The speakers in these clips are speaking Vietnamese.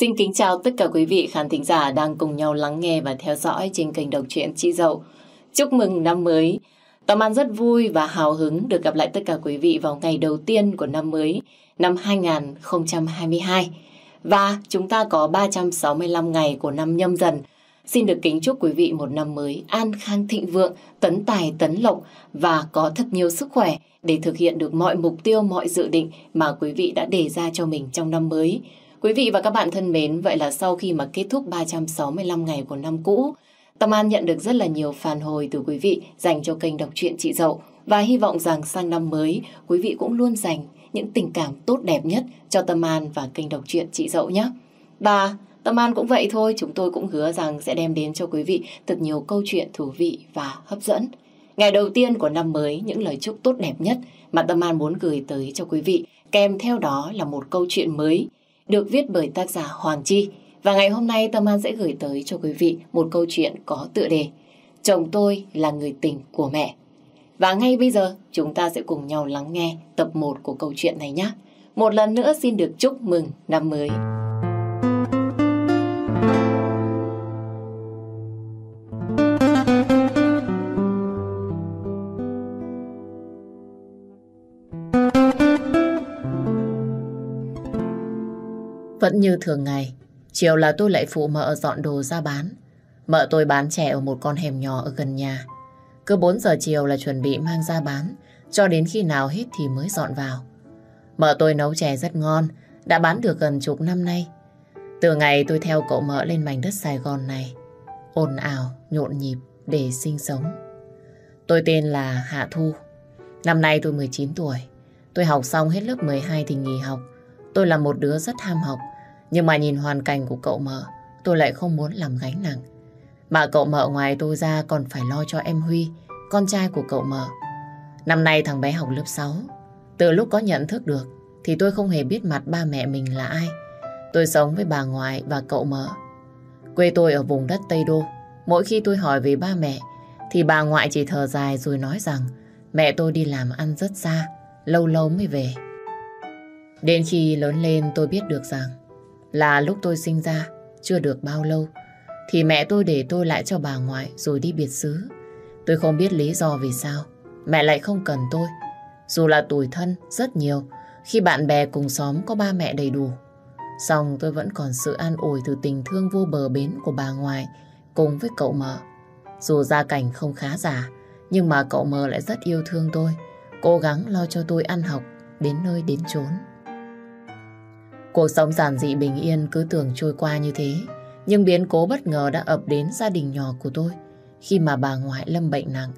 Xin kính chào tất cả quý vị khán thính giả đang cùng nhau lắng nghe và theo dõi trên kênh đọc truyện Chị Dậu. Chúc mừng năm mới. Tâm An rất vui và hào hứng được gặp lại tất cả quý vị vào ngày đầu tiên của năm mới, năm 2022. Và chúng ta có 365 ngày của năm nhâm dần. Xin được kính chúc quý vị một năm mới an khang thịnh vượng, tấn tài tấn lộc và có thật nhiều sức khỏe để thực hiện được mọi mục tiêu, mọi dự định mà quý vị đã đề ra cho mình trong năm mới. Quý vị và các bạn thân mến, vậy là sau khi mà kết thúc 365 ngày của năm cũ, Tâm An nhận được rất là nhiều phản hồi từ quý vị dành cho kênh đọc truyện chị Dậu và hy vọng rằng sang năm mới quý vị cũng luôn dành những tình cảm tốt đẹp nhất cho Tâm An và kênh đọc truyện chị Dậu nhé. Và Tâm An cũng vậy thôi, chúng tôi cũng hứa rằng sẽ đem đến cho quý vị thật nhiều câu chuyện thú vị và hấp dẫn. Ngày đầu tiên của năm mới, những lời chúc tốt đẹp nhất mà Tâm An muốn gửi tới cho quý vị, kèm theo đó là một câu chuyện mới được viết bởi tác giả Hoàng Chi. Và ngày hôm nay Tâm An sẽ gửi tới cho quý vị một câu chuyện có tựa đề Chồng tôi là người tình của mẹ. Và ngay bây giờ, chúng ta sẽ cùng nhau lắng nghe tập 1 của câu chuyện này nhé. Một lần nữa xin được chúc mừng năm mới. Vẫn như thường ngày, chiều là tôi lại phụ mợ dọn đồ ra bán. Mợ tôi bán chè ở một con hẻm nhỏ ở gần nhà. Cứ 4 giờ chiều là chuẩn bị mang ra bán, cho đến khi nào hết thì mới dọn vào. Mợ tôi nấu chè rất ngon, đã bán được gần chục năm nay. Từ ngày tôi theo cậu mợ lên mảnh đất Sài Gòn này, ồn ào, nhộn nhịp để sinh sống. Tôi tên là Hạ Thu. Năm nay tôi 19 tuổi. Tôi học xong hết lớp 12 thì nghỉ học. Tôi là một đứa rất ham học, nhưng mà nhìn hoàn cảnh của cậu mợ, tôi lại không muốn làm gánh nặng. Mà cậu mợ ngoài tôi ra còn phải lo cho em Huy, con trai của cậu mợ. Năm nay thằng bé học lớp 6. Từ lúc có nhận thức được, thì tôi không hề biết mặt ba mẹ mình là ai. Tôi sống với bà ngoại và cậu mợ. Quê tôi ở vùng đất Tây Đô. Mỗi khi tôi hỏi về ba mẹ, thì bà ngoại chỉ thở dài rồi nói rằng mẹ tôi đi làm ăn rất xa, lâu lâu mới về. Đến khi lớn lên tôi biết được rằng là lúc tôi sinh ra, chưa được bao lâu, thì mẹ tôi để tôi lại cho bà ngoại rồi đi biệt xứ. Tôi không biết lý do vì sao, mẹ lại không cần tôi. Dù là tuổi thân rất nhiều, khi bạn bè cùng xóm có ba mẹ đầy đủ. Xong tôi vẫn còn sự an ủi từ tình thương vô bờ bến của bà ngoại cùng với cậu mợ. Dù gia cảnh không khá giả, nhưng mà cậu mợ lại rất yêu thương tôi, cố gắng lo cho tôi ăn học đến nơi đến chốn. Cuộc sống giản dị bình yên cứ tưởng trôi qua như thế. Nhưng biến cố bất ngờ đã ập đến gia đình nhỏ của tôi khi mà bà ngoại lâm bệnh nặng.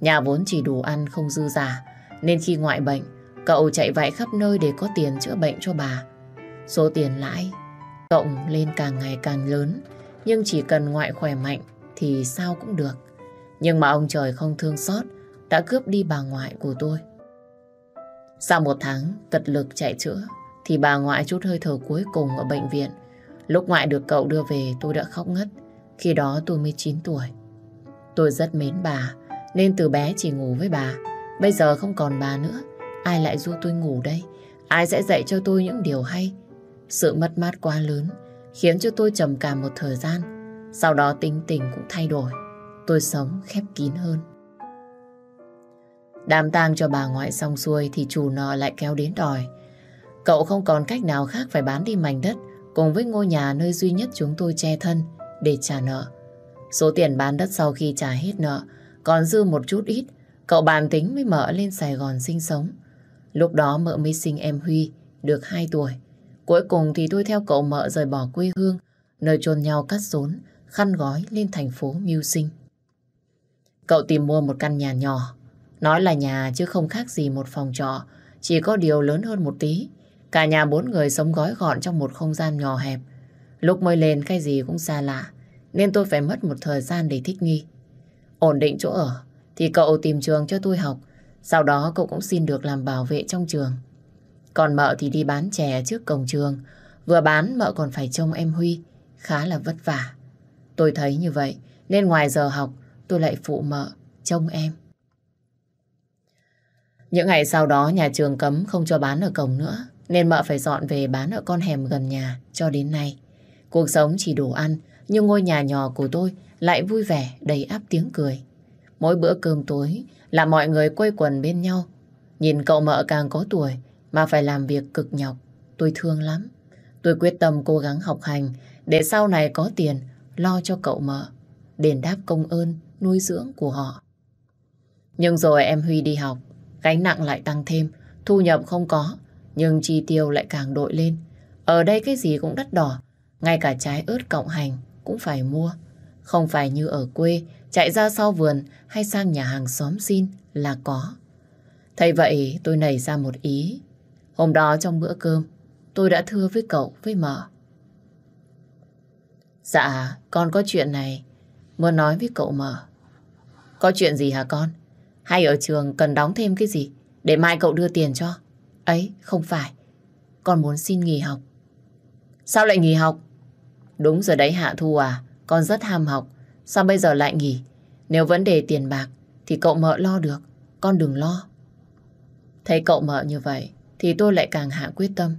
Nhà vốn chỉ đủ ăn không dư giả, nên khi ngoại bệnh, cậu chạy vạy khắp nơi để có tiền chữa bệnh cho bà. Số tiền lãi cộng lên càng ngày càng lớn, nhưng chỉ cần ngoại khỏe mạnh thì sao cũng được. Nhưng mà ông trời không thương xót, đã cướp đi bà ngoại của tôi. Sau một tháng cật lực chạy chữa, thì bà ngoại chút hơi thở cuối cùng ở bệnh viện. Lúc ngoại được cậu đưa về tôi đã khóc ngất. Khi đó tôi mới 9 tuổi. Tôi rất mến bà, nên từ bé chỉ ngủ với bà. Bây giờ không còn bà nữa. Ai lại du tôi ngủ đây? Ai sẽ dạy cho tôi những điều hay? Sự mất mát quá lớn, khiến cho tôi trầm cảm một thời gian. Sau đó tính tình cũng thay đổi. Tôi sống khép kín hơn. Đám tang cho bà ngoại xong xuôi thì chủ nợ lại kéo đến đòi. Cậu không còn cách nào khác phải bán đi mảnh đất cùng với ngôi nhà nơi duy nhất chúng tôi che thân để trả nợ. Số tiền bán đất sau khi trả hết nợ còn dư một chút ít, cậu bàn tính với mợ lên Sài Gòn sinh sống. Lúc đó mợ mới sinh em Huy, được 2 tuổi. Cuối cùng thì tôi theo cậu mợ rời bỏ quê hương, nơi chôn nhau cắt rốn, khăn gói lên thành phố mưu sinh. Cậu tìm mua một căn nhà nhỏ, nói là nhà chứ không khác gì một phòng trọ, chỉ có điều lớn hơn một tí. Cả nhà bốn người sống gói gọn trong một không gian nhỏ hẹp. Lúc mới lên cái gì cũng xa lạ, nên tôi phải mất một thời gian để thích nghi. Ổn định chỗ ở, thì cậu tìm trường cho tôi học. Sau đó cậu cũng xin được làm bảo vệ trong trường. Còn mợ thì đi bán chè trước cổng trường. Vừa bán mợ còn phải trông em Huy. Khá là vất vả. Tôi thấy như vậy, nên ngoài giờ học, tôi lại phụ mợ, trông em. Những ngày sau đó nhà trường cấm không cho bán ở cổng nữa. Nên mợ phải dọn về bán ở con hẻm gần nhà cho đến nay. Cuộc sống chỉ đủ ăn, nhưng ngôi nhà nhỏ của tôi lại vui vẻ, đầy áp tiếng cười. Mỗi bữa cơm tối là mọi người quây quần bên nhau. Nhìn cậu mợ càng có tuổi mà phải làm việc cực nhọc. Tôi thương lắm. Tôi quyết tâm cố gắng học hành để sau này có tiền lo cho cậu mợ, đền đáp công ơn nuôi dưỡng của họ. Nhưng rồi em Huy đi học, gánh nặng lại tăng thêm, thu nhập không có, nhưng chi tiêu lại càng đội lên. Ở đây cái gì cũng đắt đỏ, ngay cả trái ớt cộng hành cũng phải mua. Không phải như ở quê, chạy ra sau vườn hay sang nhà hàng xóm xin là có. Thấy vậy tôi nảy ra một ý. Hôm đó trong bữa cơm, tôi đã thưa với cậu, với mợ. Dạ, con có chuyện này, muốn nói với cậu mợ. Có chuyện gì hả con? Hay ở trường cần đóng thêm cái gì để mai cậu đưa tiền cho? Ấy, không phải. Con muốn xin nghỉ học. Sao lại nghỉ học? Đúng rồi đấy Hạ Thu à, con rất ham học. Sao bây giờ lại nghỉ? Nếu vấn đề tiền bạc thì cậu mợ lo được, con đừng lo. Thấy cậu mợ như vậy thì tôi lại càng hạ quyết tâm.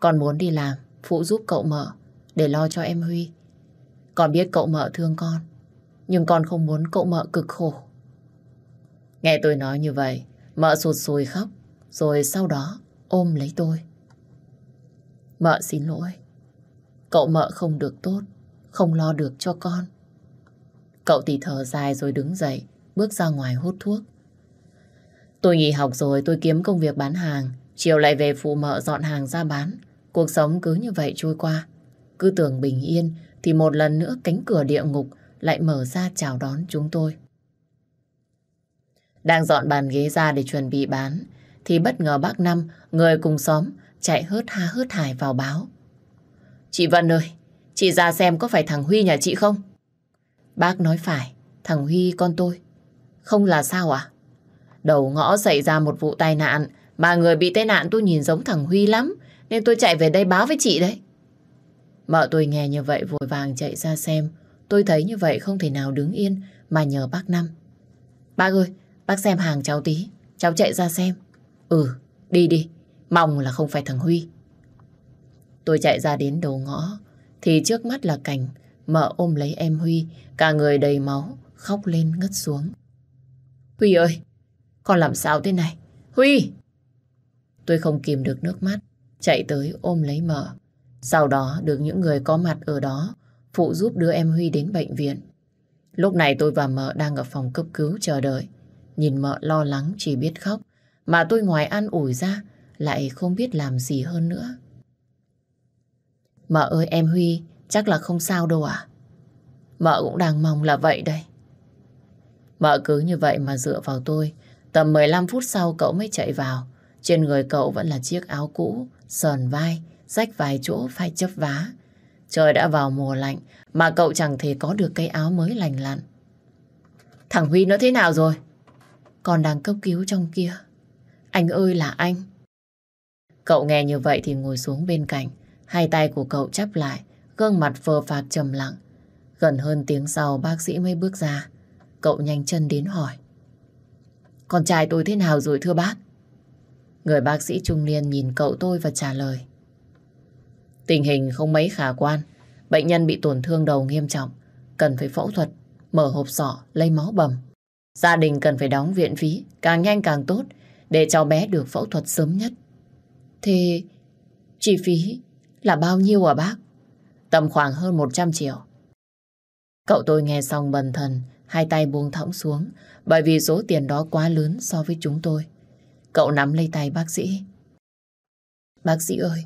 Con muốn đi làm, phụ giúp cậu mợ để lo cho em Huy. Con biết cậu mợ thương con, nhưng con không muốn cậu mợ cực khổ. Nghe tôi nói như vậy, mợ sụt sùi khóc, rồi sau đó ôm lấy tôi. Mợ xin lỗi. Cậu mợ không được tốt, không lo được cho con. Cậu thì thở dài rồi đứng dậy, bước ra ngoài hút thuốc. Tôi nghỉ học rồi tôi kiếm công việc bán hàng, chiều lại về phụ mợ dọn hàng ra bán. Cuộc sống cứ như vậy trôi qua. Cứ tưởng bình yên thì một lần nữa cánh cửa địa ngục lại mở ra chào đón chúng tôi. Đang dọn bàn ghế ra để chuẩn bị bán thì bất ngờ bác Năm, người cùng xóm, chạy hớt ha hớt hải vào báo. Chị Vân ơi, chị ra xem có phải thằng Huy nhà chị không? Bác nói phải, thằng Huy con tôi. Không là sao à? Đầu ngõ xảy ra một vụ tai nạn, mà người bị tai nạn tôi nhìn giống thằng Huy lắm, nên tôi chạy về đây báo với chị đấy. Mợ tôi nghe như vậy vội vàng chạy ra xem. Tôi thấy như vậy không thể nào đứng yên mà nhờ bác Năm. Bác ơi, bác xem hàng cháu tí. Cháu chạy ra xem. Ừ, đi đi. Mong là không phải thằng Huy. Tôi chạy ra đến đầu ngõ thì trước mắt là cảnh mợ ôm lấy em Huy cả người đầy máu khóc lên ngất xuống. Huy ơi, con làm sao thế này? Huy! Tôi không kìm được nước mắt chạy tới ôm lấy mợ. Sau đó được những người có mặt ở đó phụ giúp đưa em Huy đến bệnh viện. Lúc này tôi và mợ đang ở phòng cấp cứu chờ đợi. Nhìn mợ lo lắng chỉ biết khóc. Mà tôi ngoài ăn ủi ra lại không biết làm gì hơn nữa. Mợ ơi em Huy chắc là không sao đâu à? Mợ cũng đang mong là vậy đây. Mợ cứ như vậy mà dựa vào tôi. Tầm 15 phút sau cậu mới chạy vào. Trên người cậu vẫn là chiếc áo cũ, sờn vai, rách vài chỗ phải chấp vá. Trời đã vào mùa lạnh mà cậu chẳng thể có được cái áo mới lành lặn. Thằng Huy nó thế nào rồi? Còn đang cấp cứu trong kia. Anh ơi là anh. Cậu nghe như vậy thì ngồi xuống bên cạnh. Hai tay của cậu chắp lại, gương mặt phờ phạc trầm lặng. Gần hơn tiếng sau bác sĩ mới bước ra. Cậu nhanh chân đến hỏi. Con trai tôi thế nào rồi thưa bác? Người bác sĩ trung niên nhìn cậu tôi và trả lời. Tình hình không mấy khả quan. Bệnh nhân bị tổn thương đầu nghiêm trọng. Cần phải phẫu thuật, mở hộp sọ, lấy máu bầm. Gia đình cần phải đóng viện phí, càng nhanh càng tốt, để cháu bé được phẫu thuật sớm nhất. Thế chi phí là bao nhiêu à bác? Tầm khoảng hơn 100 triệu. Cậu tôi nghe xong bần thần, hai tay buông thõng xuống, bởi vì số tiền đó quá lớn so với chúng tôi. Cậu nắm lấy tay bác sĩ. Bác sĩ ơi,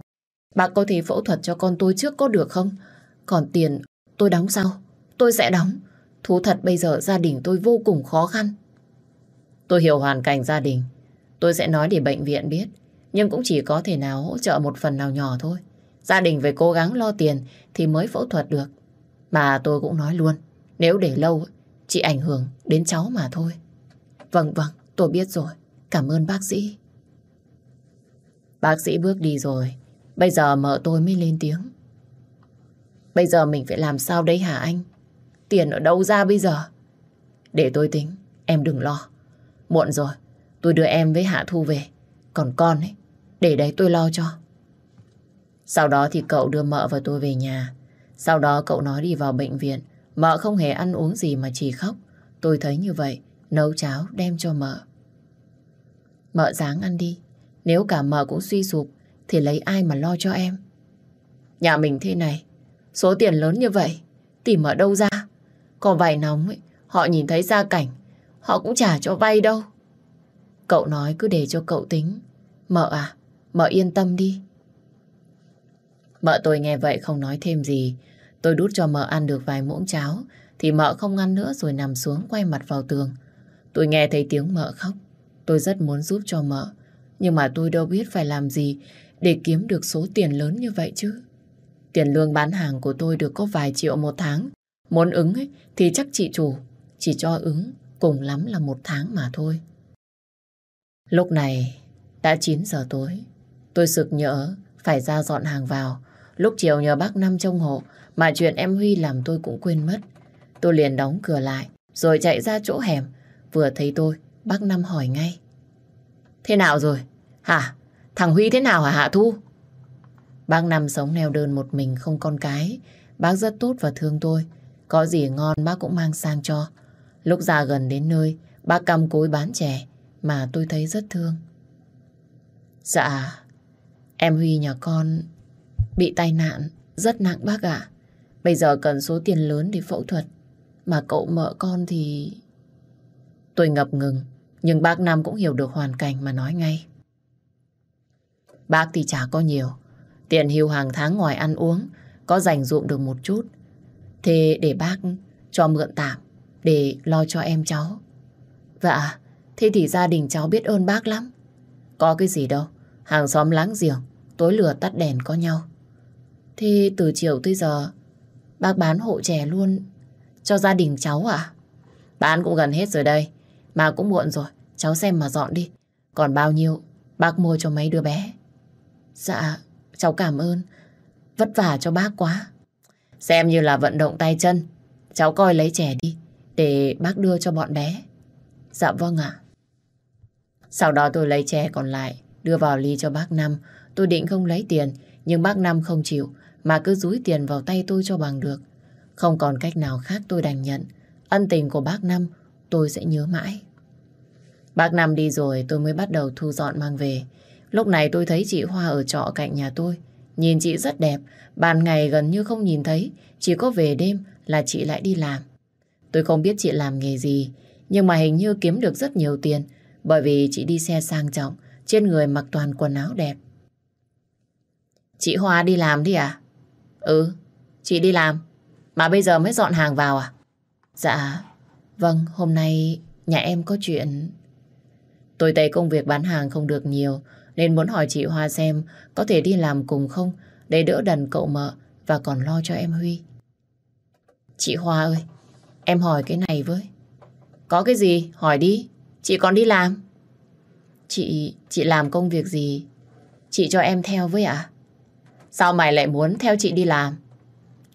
bác có thể phẫu thuật cho con tôi trước có được không? Còn tiền tôi đóng sau, tôi sẽ đóng. Thú thật bây giờ gia đình tôi vô cùng khó khăn. Tôi hiểu hoàn cảnh gia đình. Tôi sẽ nói để bệnh viện biết. Nhưng cũng chỉ có thể nào hỗ trợ một phần nào nhỏ thôi. Gia đình phải cố gắng lo tiền thì mới phẫu thuật được. Mà tôi cũng nói luôn, nếu để lâu, chỉ ảnh hưởng đến cháu mà thôi. Vâng vâng, tôi biết rồi. Cảm ơn bác sĩ. Bác sĩ bước đi rồi. Bây giờ mợ tôi mới lên tiếng. Bây giờ mình phải làm sao đấy hả anh? Tiền ở đâu ra bây giờ? Để tôi tính, em đừng lo. Muộn rồi, tôi đưa em với Hạ Thu về. Còn con ấy, để đấy tôi lo cho. Sau đó thì cậu đưa mợ và tôi về nhà. Sau đó cậu nói đi vào bệnh viện. Mợ không hề ăn uống gì mà chỉ khóc. Tôi thấy như vậy, nấu cháo đem cho mợ. Mợ dáng ăn đi. Nếu cả mợ cũng suy sụp, thì lấy ai mà lo cho em? Nhà mình thế này, số tiền lớn như vậy, tìm ở đâu ra? Có vài nóng ấy, họ nhìn thấy gia cảnh, họ cũng trả cho vay đâu. Cậu nói cứ để cho cậu tính. Mợ à, mợ yên tâm đi. Mợ tôi nghe vậy không nói thêm gì. Tôi đút cho mợ ăn được vài muỗng cháo, thì mợ không ăn nữa rồi nằm xuống quay mặt vào tường. Tôi nghe thấy tiếng mợ khóc. Tôi rất muốn giúp cho mợ. Nhưng mà tôi đâu biết phải làm gì để kiếm được số tiền lớn như vậy chứ. Tiền lương bán hàng của tôi được có vài triệu một tháng. Muốn ứng ấy, thì chắc chị chủ chỉ cho ứng cùng lắm là một tháng mà thôi. Lúc này đã 9 giờ tối. Tôi sực nhớ phải ra dọn hàng vào. Lúc chiều nhờ bác Năm trông hộ mà chuyện em Huy làm tôi cũng quên mất. Tôi liền đóng cửa lại rồi chạy ra chỗ hẻm. Vừa thấy tôi, bác Năm hỏi ngay. Thế nào rồi? Hả? Thằng Huy thế nào hả Hạ Thu? Bác Năm sống neo đơn một mình không con cái. Bác rất tốt và thương tôi. Có gì ngon bác cũng mang sang cho. Lúc ra gần đến nơi, bác cầm cối bán chè mà tôi thấy rất thương. Dạ, em Huy nhà con bị tai nạn rất nặng bác ạ. Bây giờ cần số tiền lớn để phẫu thuật. Mà cậu mợ con thì... Tôi ngập ngừng, nhưng bác Nam cũng hiểu được hoàn cảnh mà nói ngay. Bác thì chả có nhiều. Tiền hưu hàng tháng ngoài ăn uống, có dành dụm được một chút. Thế để bác cho mượn tạm, để lo cho em cháu. Dạ, thế thì gia đình cháu biết ơn bác lắm. Có cái gì đâu, hàng xóm láng giềng, tối lửa tắt đèn có nhau. Thế từ chiều tới giờ, bác bán hộ trẻ luôn cho gia đình cháu à? Bán cũng gần hết rồi đây, mà cũng muộn rồi, cháu xem mà dọn đi. Còn bao nhiêu, bác mua cho mấy đứa bé. Dạ, cháu cảm ơn. Vất vả cho bác quá. Xem như là vận động tay chân. Cháu coi lấy trẻ đi, để bác đưa cho bọn bé. Dạ vâng ạ. Sau đó tôi lấy chè còn lại, đưa vào ly cho bác Năm. Tôi định không lấy tiền, nhưng bác Năm không chịu, mà cứ dúi tiền vào tay tôi cho bằng được. Không còn cách nào khác tôi đành nhận. Ân tình của bác Năm tôi sẽ nhớ mãi. Bác Năm đi rồi tôi mới bắt đầu thu dọn mang về. Lúc này tôi thấy chị Hoa ở trọ cạnh nhà tôi. Nhìn chị rất đẹp, ban ngày gần như không nhìn thấy, chỉ có về đêm là chị lại đi làm. Tôi không biết chị làm nghề gì, nhưng mà hình như kiếm được rất nhiều tiền, bởi vì chị đi xe sang trọng, trên người mặc toàn quần áo đẹp. Chị Hoa đi làm đi à? Ừ, chị đi làm, mà bây giờ mới dọn hàng vào à? Dạ, vâng, hôm nay nhà em có chuyện... Tôi thấy công việc bán hàng không được nhiều, nên muốn hỏi chị Hoa xem có thể đi làm cùng không để đỡ đần cậu mợ và còn lo cho em Huy. Chị Hoa ơi, em hỏi cái này với. Có cái gì? Hỏi đi. Chị còn đi làm. Chị, chị làm công việc gì? Chị cho em theo với ạ? Sao mày lại muốn theo chị đi làm?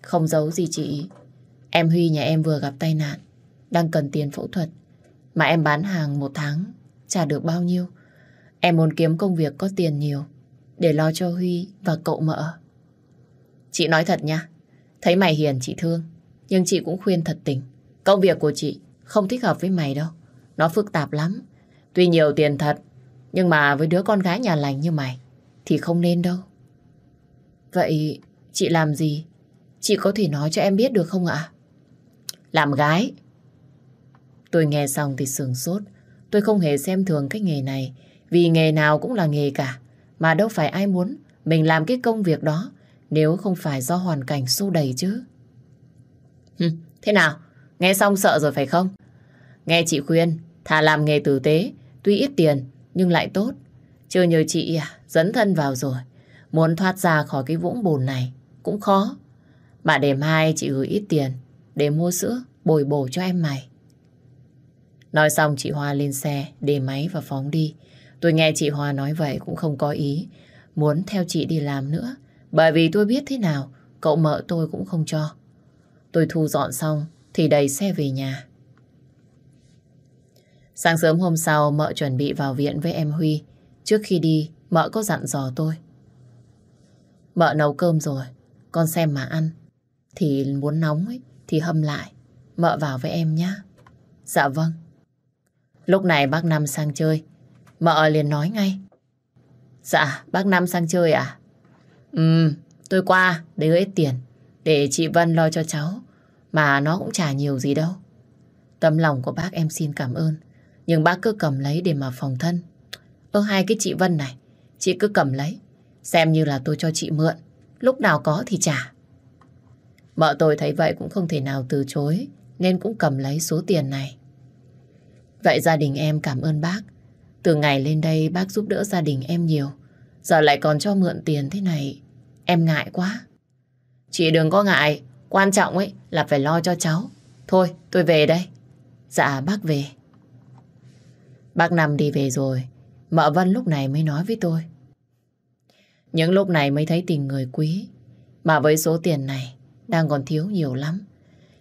Không giấu gì chị. Em Huy nhà em vừa gặp tai nạn, đang cần tiền phẫu thuật. Mà em bán hàng một tháng, trả được bao nhiêu? Em muốn kiếm công việc có tiền nhiều để lo cho Huy và cậu mợ. Chị nói thật nha, thấy mày hiền chị thương, nhưng chị cũng khuyên thật tình. Công việc của chị không thích hợp với mày đâu. Nó phức tạp lắm. Tuy nhiều tiền thật, nhưng mà với đứa con gái nhà lành như mày thì không nên đâu. Vậy chị làm gì? Chị có thể nói cho em biết được không ạ? Làm gái. Tôi nghe xong thì sừng sốt. Tôi không hề xem thường cái nghề này. Vì nghề nào cũng là nghề cả. Mà đâu phải ai muốn mình làm cái công việc đó nếu không phải do hoàn cảnh xô đầy chứ. Hừ, thế nào? Nghe xong sợ rồi phải không? Nghe chị khuyên, thà làm nghề tử tế, tuy ít tiền nhưng lại tốt. Chưa nhờ chị à, dẫn thân vào rồi. Muốn thoát ra khỏi cái vũng bùn này cũng khó. Mà để mai chị gửi ít tiền để mua sữa bồi bổ cho em mày. Nói xong chị Hoa lên xe, để máy và phóng đi. Tôi nghe chị Hoa nói vậy cũng không có ý. Muốn theo chị đi làm nữa. Bởi vì tôi biết thế nào, cậu mợ tôi cũng không cho. Tôi thu dọn xong thì đầy xe về nhà. Sáng sớm hôm sau, mợ chuẩn bị vào viện với em Huy. Trước khi đi, mợ có dặn dò tôi. Mợ nấu cơm rồi, con xem mà ăn. Thì muốn nóng ấy, thì hâm lại. Mợ vào với em nhé. Dạ vâng. Lúc này bác Năm sang chơi. Mợ liền nói ngay. Dạ, bác Năm sang chơi à? Ừ, tôi qua để gửi tiền. Để chị Vân lo cho cháu. Mà nó cũng chả nhiều gì đâu. Tấm lòng của bác em xin cảm ơn. Nhưng bác cứ cầm lấy để mà phòng thân. Ơ hai cái chị Vân này, chị cứ cầm lấy. Xem như là tôi cho chị mượn. Lúc nào có thì trả. Mợ tôi thấy vậy cũng không thể nào từ chối. Nên cũng cầm lấy số tiền này. Vậy gia đình em cảm ơn bác. Từ ngày lên đây bác giúp đỡ gia đình em nhiều. Giờ lại còn cho mượn tiền thế này. Em ngại quá. Chị đừng có ngại. Quan trọng ấy là phải lo cho cháu. Thôi tôi về đây. Dạ bác về. Bác Năm đi về rồi. Mợ Vân lúc này mới nói với tôi. Những lúc này mới thấy tình người quý. Mà với số tiền này đang còn thiếu nhiều lắm.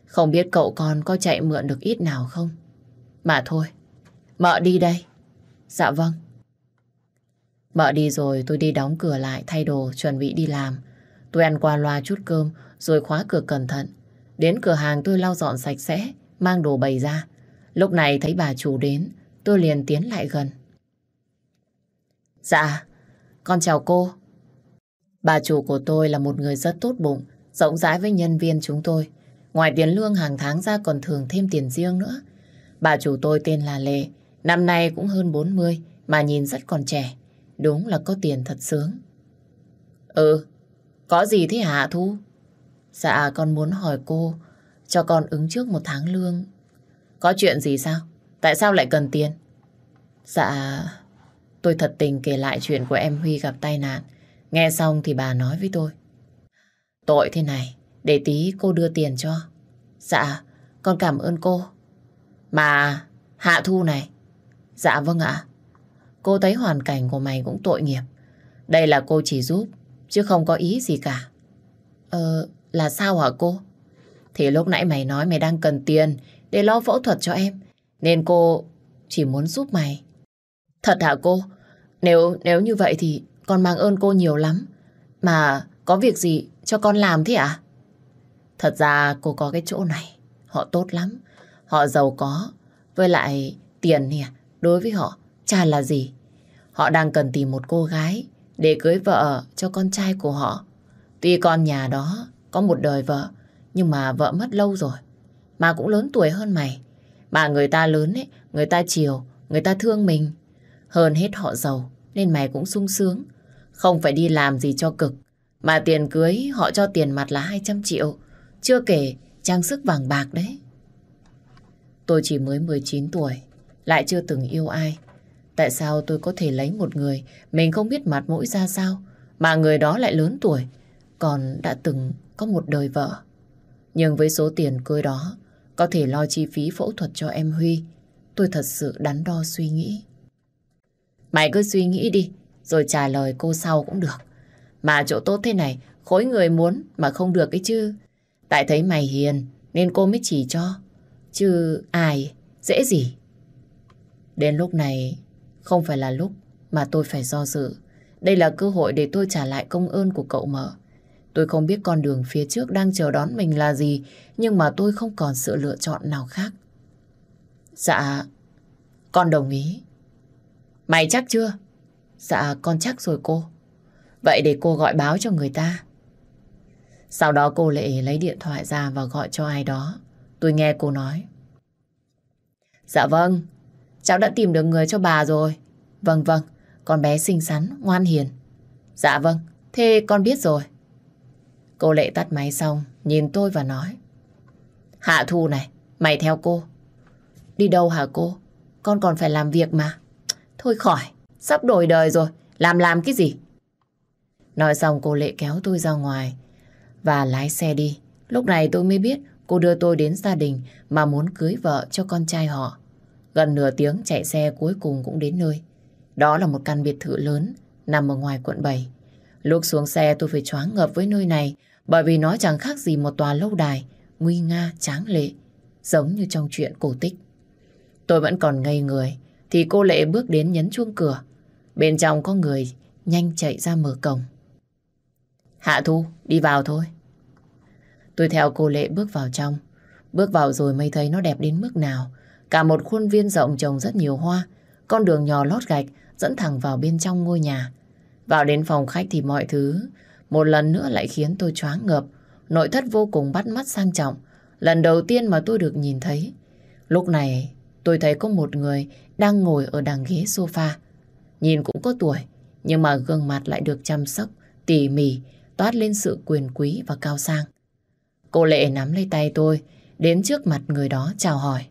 Không biết cậu con có chạy mượn được ít nào không? Mà thôi, mợ đi đây. Dạ vâng. Mợ đi rồi tôi đi đóng cửa lại thay đồ chuẩn bị đi làm. Tôi ăn qua loa chút cơm rồi khóa cửa cẩn thận. Đến cửa hàng tôi lau dọn sạch sẽ, mang đồ bày ra. Lúc này thấy bà chủ đến, tôi liền tiến lại gần. Dạ, con chào cô. Bà chủ của tôi là một người rất tốt bụng, rộng rãi với nhân viên chúng tôi. Ngoài tiền lương hàng tháng ra còn thường thêm tiền riêng nữa. Bà chủ tôi tên là lê, năm nay cũng hơn 40 mà nhìn rất còn trẻ. Đúng là có tiền thật sướng. Ừ, có gì thế hả Thu? Dạ con muốn hỏi cô cho con ứng trước một tháng lương. Có chuyện gì sao? Tại sao lại cần tiền? Dạ, tôi thật tình kể lại chuyện của em Huy gặp tai nạn. Nghe xong thì bà nói với tôi. Tội thế này, để tí cô đưa tiền cho. Dạ, con cảm ơn cô. Mà, Hạ Thu này. Dạ vâng ạ. Cô thấy hoàn cảnh của mày cũng tội nghiệp. Đây là cô chỉ giúp, chứ không có ý gì cả. Ờ, là sao hả cô? Thì lúc nãy mày nói mày đang cần tiền để lo phẫu thuật cho em. Nên cô chỉ muốn giúp mày. Thật hả cô? Nếu nếu như vậy thì con mang ơn cô nhiều lắm. Mà có việc gì cho con làm thế ạ? Thật ra cô có cái chỗ này. Họ tốt lắm. Họ giàu có. Với lại tiền nè, đối với họ chả là gì. Họ đang cần tìm một cô gái để cưới vợ cho con trai của họ. Tuy con nhà đó có một đời vợ, nhưng mà vợ mất lâu rồi. Mà cũng lớn tuổi hơn mày. Mà người ta lớn ấy, người ta chiều, người ta thương mình. Hơn hết họ giàu, nên mày cũng sung sướng. Không phải đi làm gì cho cực. Mà tiền cưới họ cho tiền mặt là 200 triệu. Chưa kể trang sức vàng bạc đấy. Tôi chỉ mới 19 tuổi, lại chưa từng yêu ai. Tại sao tôi có thể lấy một người mình không biết mặt mũi ra sao, mà người đó lại lớn tuổi, còn đã từng có một đời vợ. Nhưng với số tiền cưới đó, có thể lo chi phí phẫu thuật cho em Huy, tôi thật sự đắn đo suy nghĩ. Mày cứ suy nghĩ đi, rồi trả lời cô sau cũng được. Mà chỗ tốt thế này, khối người muốn mà không được ấy chứ. Tại thấy mày hiền, nên cô mới chỉ cho. Chứ ai, dễ gì. Đến lúc này, không phải là lúc mà tôi phải do dự. Đây là cơ hội để tôi trả lại công ơn của cậu mở. Tôi không biết con đường phía trước đang chờ đón mình là gì, nhưng mà tôi không còn sự lựa chọn nào khác. Dạ, con đồng ý. Mày chắc chưa? Dạ, con chắc rồi cô. Vậy để cô gọi báo cho người ta. Sau đó cô lại lấy điện thoại ra và gọi cho ai đó. Tôi nghe cô nói. Dạ vâng, cháu đã tìm được người cho bà rồi. Vâng vâng, con bé xinh xắn, ngoan hiền. Dạ vâng, thế con biết rồi. Cô Lệ tắt máy xong, nhìn tôi và nói. Hạ Thu này, mày theo cô. Đi đâu hả cô? Con còn phải làm việc mà. Thôi khỏi, sắp đổi đời rồi, làm làm cái gì? Nói xong cô Lệ kéo tôi ra ngoài và lái xe đi. Lúc này tôi mới biết cô đưa tôi đến gia đình mà muốn cưới vợ cho con trai họ. Gần nửa tiếng chạy xe cuối cùng cũng đến nơi. Đó là một căn biệt thự lớn nằm ở ngoài quận 7. Lúc xuống xe tôi phải choáng ngợp với nơi này bởi vì nó chẳng khác gì một tòa lâu đài nguy nga tráng lệ giống như trong chuyện cổ tích. Tôi vẫn còn ngây người thì cô Lệ bước đến nhấn chuông cửa. Bên trong có người nhanh chạy ra mở cổng. Hạ Thu, đi vào thôi. Tôi theo cô Lệ bước vào trong. Bước vào rồi mới thấy nó đẹp đến mức nào. Cả một khuôn viên rộng trồng rất nhiều hoa. Con đường nhỏ lót gạch dẫn thẳng vào bên trong ngôi nhà. Vào đến phòng khách thì mọi thứ một lần nữa lại khiến tôi choáng ngợp. Nội thất vô cùng bắt mắt sang trọng. Lần đầu tiên mà tôi được nhìn thấy. Lúc này tôi thấy có một người đang ngồi ở đằng ghế sofa. Nhìn cũng có tuổi, nhưng mà gương mặt lại được chăm sóc, tỉ mỉ, toát lên sự quyền quý và cao sang. Cô Lệ nắm lấy tay tôi, đến trước mặt người đó chào hỏi.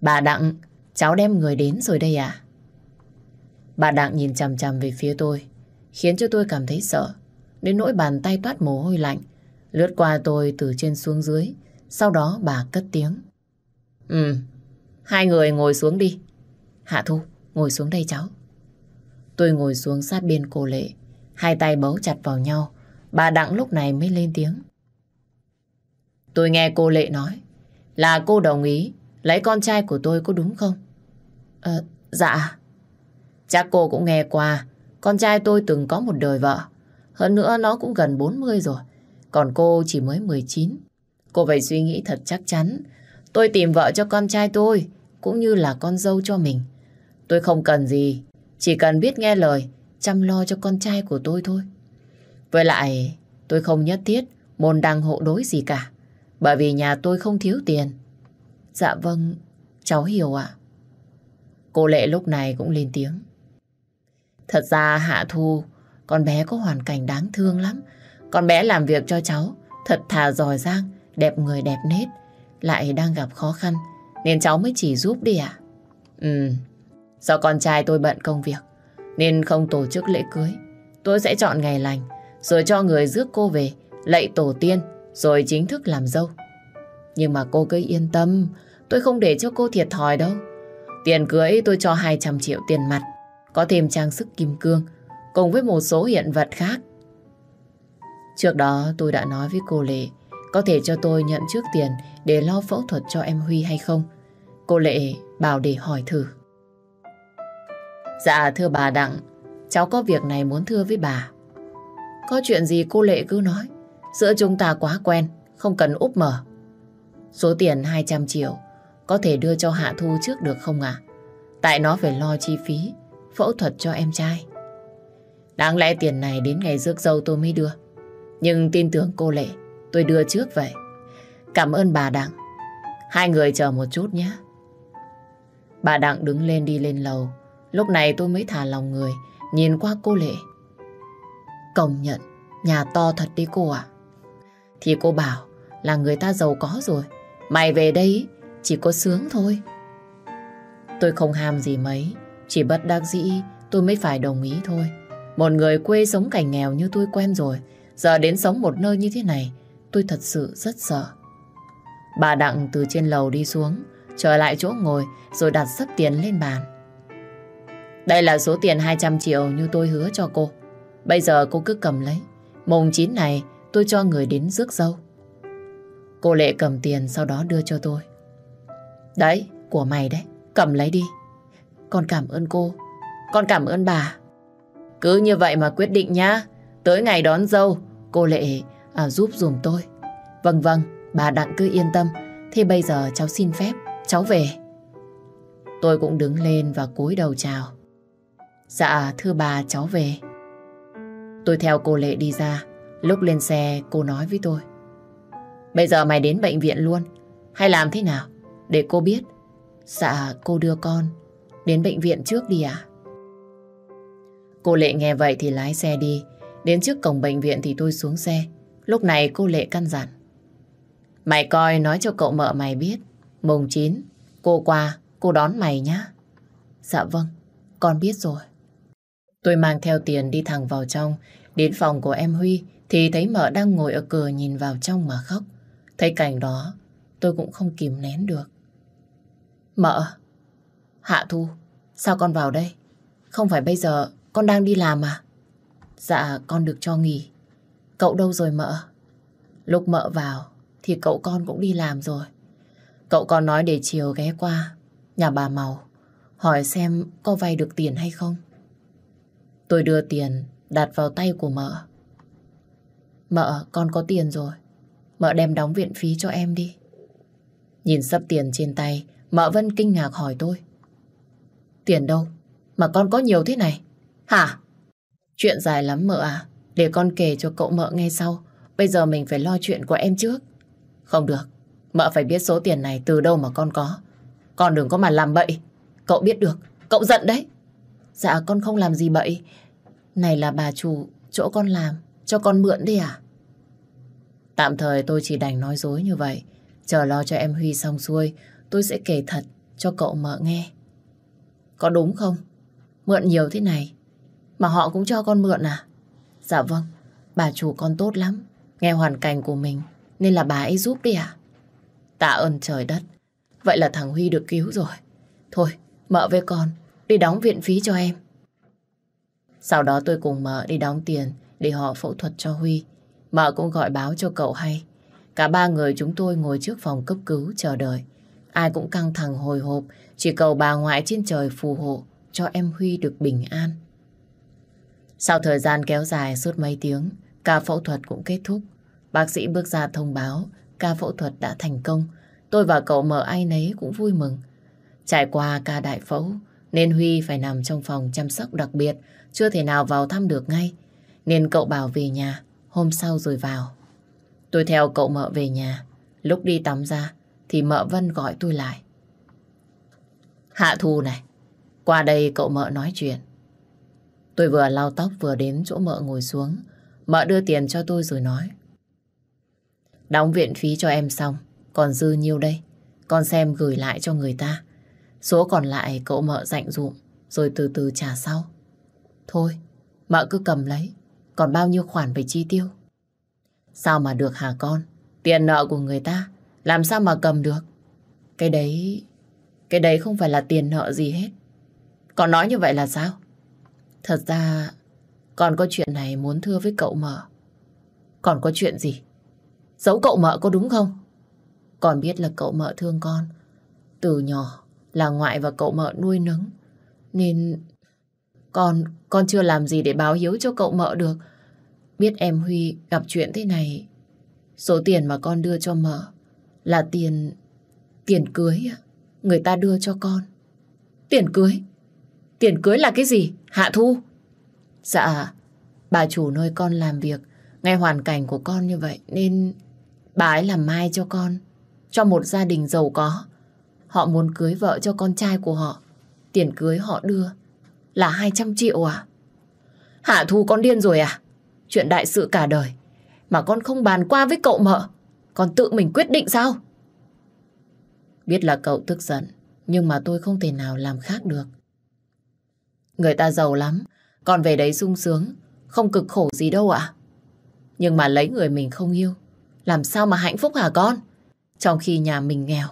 Bà Đặng, cháu đem người đến rồi đây à? Bà Đặng nhìn chằm chằm về phía tôi, khiến cho tôi cảm thấy sợ. Đến nỗi bàn tay toát mồ hôi lạnh, lướt qua tôi từ trên xuống dưới. Sau đó bà cất tiếng. Ừ, hai người ngồi xuống đi. Hạ Thu, ngồi xuống đây cháu. Tôi ngồi xuống sát bên cô Lệ, hai tay bấu chặt vào nhau. Bà Đặng lúc này mới lên tiếng. Tôi nghe cô Lệ nói là cô đồng ý lấy con trai của tôi có đúng không? Ờ, dạ. Chắc cô cũng nghe qua con trai tôi từng có một đời vợ. Hơn nữa nó cũng gần 40 rồi. Còn cô chỉ mới 19. Cô phải suy nghĩ thật chắc chắn. Tôi tìm vợ cho con trai tôi cũng như là con dâu cho mình. Tôi không cần gì. Chỉ cần biết nghe lời chăm lo cho con trai của tôi thôi. Với lại tôi không nhất thiết môn đăng hộ đối gì cả. Bởi vì nhà tôi không thiếu tiền. Dạ vâng, cháu hiểu ạ. Cô Lệ lúc này cũng lên tiếng. Thật ra Hạ Thu, con bé có hoàn cảnh đáng thương lắm. Con bé làm việc cho cháu, thật thà giỏi giang, đẹp người đẹp nết. Lại đang gặp khó khăn, nên cháu mới chỉ giúp đi ạ. Ừ, do con trai tôi bận công việc, nên không tổ chức lễ cưới. Tôi sẽ chọn ngày lành, rồi cho người rước cô về, lạy tổ tiên, rồi chính thức làm dâu. Nhưng mà cô cứ yên tâm, tôi không để cho cô thiệt thòi đâu. Tiền cưới tôi cho 200 triệu tiền mặt, có thêm trang sức kim cương, cùng với một số hiện vật khác. Trước đó tôi đã nói với cô Lệ có thể cho tôi nhận trước tiền để lo phẫu thuật cho em Huy hay không. Cô Lệ bảo để hỏi thử. Dạ thưa bà Đặng, cháu có việc này muốn thưa với bà. Có chuyện gì cô Lệ cứ nói. Giữa chúng ta quá quen, không cần úp mở. Số tiền 200 triệu có thể đưa cho Hạ Thu trước được không ạ? Tại nó phải lo chi phí, phẫu thuật cho em trai. Đáng lẽ tiền này đến ngày rước dâu tôi mới đưa. Nhưng tin tưởng cô Lệ, tôi đưa trước vậy. Cảm ơn bà Đặng. Hai người chờ một chút nhé. Bà Đặng đứng lên đi lên lầu. Lúc này tôi mới thả lòng người, nhìn qua cô Lệ. Công nhận, nhà to thật đi cô ạ. Thì cô bảo là người ta giàu có rồi. Mày về đây chỉ có sướng thôi. Tôi không ham gì mấy, chỉ bất đắc dĩ tôi mới phải đồng ý thôi. Một người quê sống cảnh nghèo như tôi quen rồi, giờ đến sống một nơi như thế này, tôi thật sự rất sợ. Bà Đặng từ trên lầu đi xuống, trở lại chỗ ngồi rồi đặt sấp tiền lên bàn. Đây là số tiền 200 triệu như tôi hứa cho cô. Bây giờ cô cứ cầm lấy. Mùng 9 này tôi cho người đến rước dâu. Cô Lệ cầm tiền sau đó đưa cho tôi. Đấy, của mày đấy, cầm lấy đi. Con cảm ơn cô, con cảm ơn bà. Cứ như vậy mà quyết định nhá. Tới ngày đón dâu, cô Lệ à, giúp dùm tôi. Vâng vâng, bà Đặng cứ yên tâm. Thế bây giờ cháu xin phép, cháu về. Tôi cũng đứng lên và cúi đầu chào. Dạ, thưa bà, cháu về. Tôi theo cô Lệ đi ra. Lúc lên xe, cô nói với tôi. Bây giờ mày đến bệnh viện luôn, hay làm thế nào? Để cô biết. Dạ, cô đưa con đến bệnh viện trước đi ạ. Cô Lệ nghe vậy thì lái xe đi. Đến trước cổng bệnh viện thì tôi xuống xe. Lúc này cô Lệ căn dặn. Mày coi nói cho cậu mợ mày biết. Mùng 9, cô qua, cô đón mày nhá. Dạ vâng, con biết rồi. Tôi mang theo tiền đi thẳng vào trong. Đến phòng của em Huy thì thấy mợ đang ngồi ở cửa nhìn vào trong mà khóc. Thấy cảnh đó, tôi cũng không kìm nén được. Mợ, Hạ Thu, sao con vào đây? Không phải bây giờ con đang đi làm à? Dạ, con được cho nghỉ. Cậu đâu rồi mợ? Lúc mợ vào thì cậu con cũng đi làm rồi. Cậu con nói để chiều ghé qua nhà bà Màu hỏi xem có vay được tiền hay không. Tôi đưa tiền đặt vào tay của mợ. Mợ, con có tiền rồi. Mợ đem đóng viện phí cho em đi. Nhìn sắp tiền trên tay, mợ Vân kinh ngạc hỏi tôi. Tiền đâu? Mà con có nhiều thế này? Hả? Chuyện dài lắm mợ à. Để con kể cho cậu mợ nghe sau. Bây giờ mình phải lo chuyện của em trước. Không được. Mợ phải biết số tiền này từ đâu mà con có. Con đừng có mà làm bậy. Cậu biết được. Cậu giận đấy. Dạ con không làm gì bậy. Này là bà chủ chỗ con làm. Cho con mượn đi à? Tạm thời tôi chỉ đành nói dối như vậy. Chờ lo cho em Huy xong xuôi, tôi sẽ kể thật cho cậu mợ nghe. Có đúng không? Mượn nhiều thế này, mà họ cũng cho con mượn à? Dạ vâng, bà chủ con tốt lắm. Nghe hoàn cảnh của mình, nên là bà ấy giúp đi à? Tạ ơn trời đất. Vậy là thằng Huy được cứu rồi. Thôi, mợ với con, đi đóng viện phí cho em. Sau đó tôi cùng mợ đi đóng tiền để họ phẫu thuật cho Huy. Mợ cũng gọi báo cho cậu hay. Cả ba người chúng tôi ngồi trước phòng cấp cứu chờ đợi. Ai cũng căng thẳng hồi hộp, chỉ cầu bà ngoại trên trời phù hộ cho em Huy được bình an. Sau thời gian kéo dài suốt mấy tiếng, ca phẫu thuật cũng kết thúc. Bác sĩ bước ra thông báo ca phẫu thuật đã thành công. Tôi và cậu mở ai nấy cũng vui mừng. Trải qua ca đại phẫu, nên Huy phải nằm trong phòng chăm sóc đặc biệt, chưa thể nào vào thăm được ngay. Nên cậu bảo về nhà, hôm sau rồi vào. Tôi theo cậu mợ về nhà. Lúc đi tắm ra, thì mợ Vân gọi tôi lại. Hạ Thu này, qua đây cậu mợ nói chuyện. Tôi vừa lau tóc vừa đến chỗ mợ ngồi xuống. Mợ đưa tiền cho tôi rồi nói. Đóng viện phí cho em xong, còn dư nhiêu đây? Con xem gửi lại cho người ta. Số còn lại cậu mợ dạnh dụm, rồi từ từ trả sau. Thôi, mợ cứ cầm lấy, còn bao nhiêu khoản phải chi tiêu? Sao mà được hả con? Tiền nợ của người ta, làm sao mà cầm được? Cái đấy, cái đấy không phải là tiền nợ gì hết. còn nói như vậy là sao? Thật ra, con có chuyện này muốn thưa với cậu mợ. Còn có chuyện gì? Giấu cậu mợ có đúng không? Con biết là cậu mợ thương con. Từ nhỏ là ngoại và cậu mợ nuôi nấng. Nên con, con chưa làm gì để báo hiếu cho cậu mợ được. Biết em Huy gặp chuyện thế này, số tiền mà con đưa cho mợ là tiền... tiền cưới à? Người ta đưa cho con. Tiền cưới? Tiền cưới là cái gì? Hạ Thu? Dạ, bà chủ nơi con làm việc, nghe hoàn cảnh của con như vậy nên bà ấy làm mai cho con, cho một gia đình giàu có. Họ muốn cưới vợ cho con trai của họ. Tiền cưới họ đưa là 200 triệu à? Hạ Thu con điên rồi à? Chuyện đại sự cả đời mà con không bàn qua với cậu mợ. Con tự mình quyết định sao? Biết là cậu tức giận, nhưng mà tôi không thể nào làm khác được. Người ta giàu lắm, còn về đấy sung sướng, không cực khổ gì đâu ạ. Nhưng mà lấy người mình không yêu, làm sao mà hạnh phúc hả con? Trong khi nhà mình nghèo,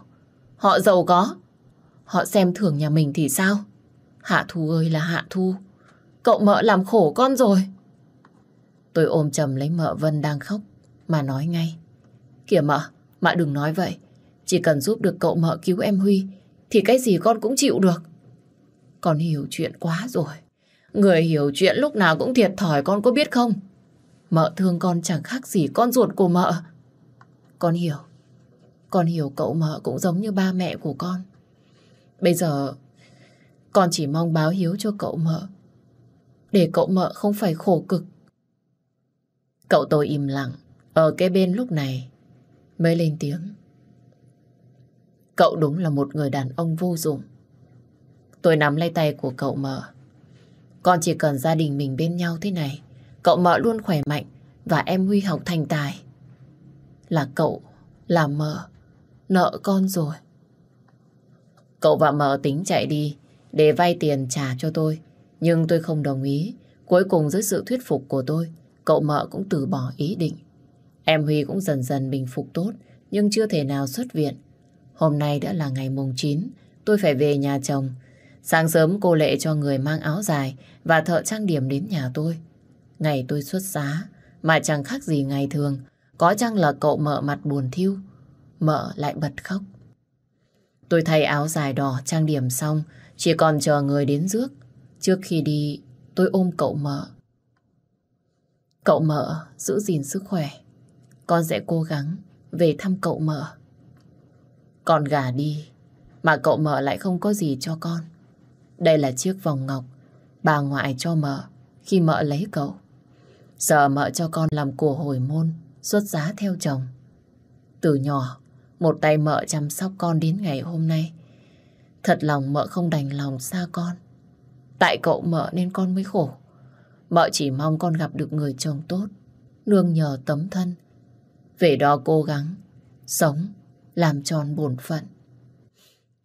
họ giàu có, họ xem thường nhà mình thì sao? Hạ Thu ơi là Hạ Thu, cậu mợ làm khổ con rồi. Tôi ôm chầm lấy mợ Vân đang khóc, mà nói ngay. Kìa mợ, mợ đừng nói vậy. Chỉ cần giúp được cậu mợ cứu em Huy, thì cái gì con cũng chịu được. Con hiểu chuyện quá rồi. Người hiểu chuyện lúc nào cũng thiệt thòi con có biết không? Mợ thương con chẳng khác gì con ruột của mợ. Con hiểu. Con hiểu cậu mợ cũng giống như ba mẹ của con. Bây giờ con chỉ mong báo hiếu cho cậu mợ. Để cậu mợ không phải khổ cực. Cậu tôi im lặng. Ở cái bên lúc này mới lên tiếng. Cậu đúng là một người đàn ông vô dụng. Tôi nắm lấy tay của cậu mợ. Con chỉ cần gia đình mình bên nhau thế này, cậu mợ luôn khỏe mạnh và em Huy học thành tài. Là cậu, là mợ, nợ con rồi. Cậu và mợ tính chạy đi để vay tiền trả cho tôi, nhưng tôi không đồng ý. Cuối cùng dưới sự thuyết phục của tôi, cậu mợ cũng từ bỏ ý định. Em Huy cũng dần dần bình phục tốt, nhưng chưa thể nào xuất viện. Hôm nay đã là ngày mùng 9, tôi phải về nhà chồng Sáng sớm cô Lệ cho người mang áo dài và thợ trang điểm đến nhà tôi. Ngày tôi xuất giá, mà chẳng khác gì ngày thường. Có chăng là cậu mợ mặt buồn thiêu, mợ lại bật khóc. Tôi thay áo dài đỏ trang điểm xong, chỉ còn chờ người đến rước. Trước khi đi, tôi ôm cậu mợ. Cậu mợ giữ gìn sức khỏe. Con sẽ cố gắng về thăm cậu mợ. Con gà đi, mà cậu mợ lại không có gì cho con. Đây là chiếc vòng ngọc bà ngoại cho mợ khi mợ lấy cậu. Giờ mợ cho con làm của hồi môn, xuất giá theo chồng. Từ nhỏ, một tay mợ chăm sóc con đến ngày hôm nay. Thật lòng mợ không đành lòng xa con. Tại cậu mợ nên con mới khổ. Mợ chỉ mong con gặp được người chồng tốt, nương nhờ tấm thân. Về đó cố gắng, sống, làm tròn bổn phận.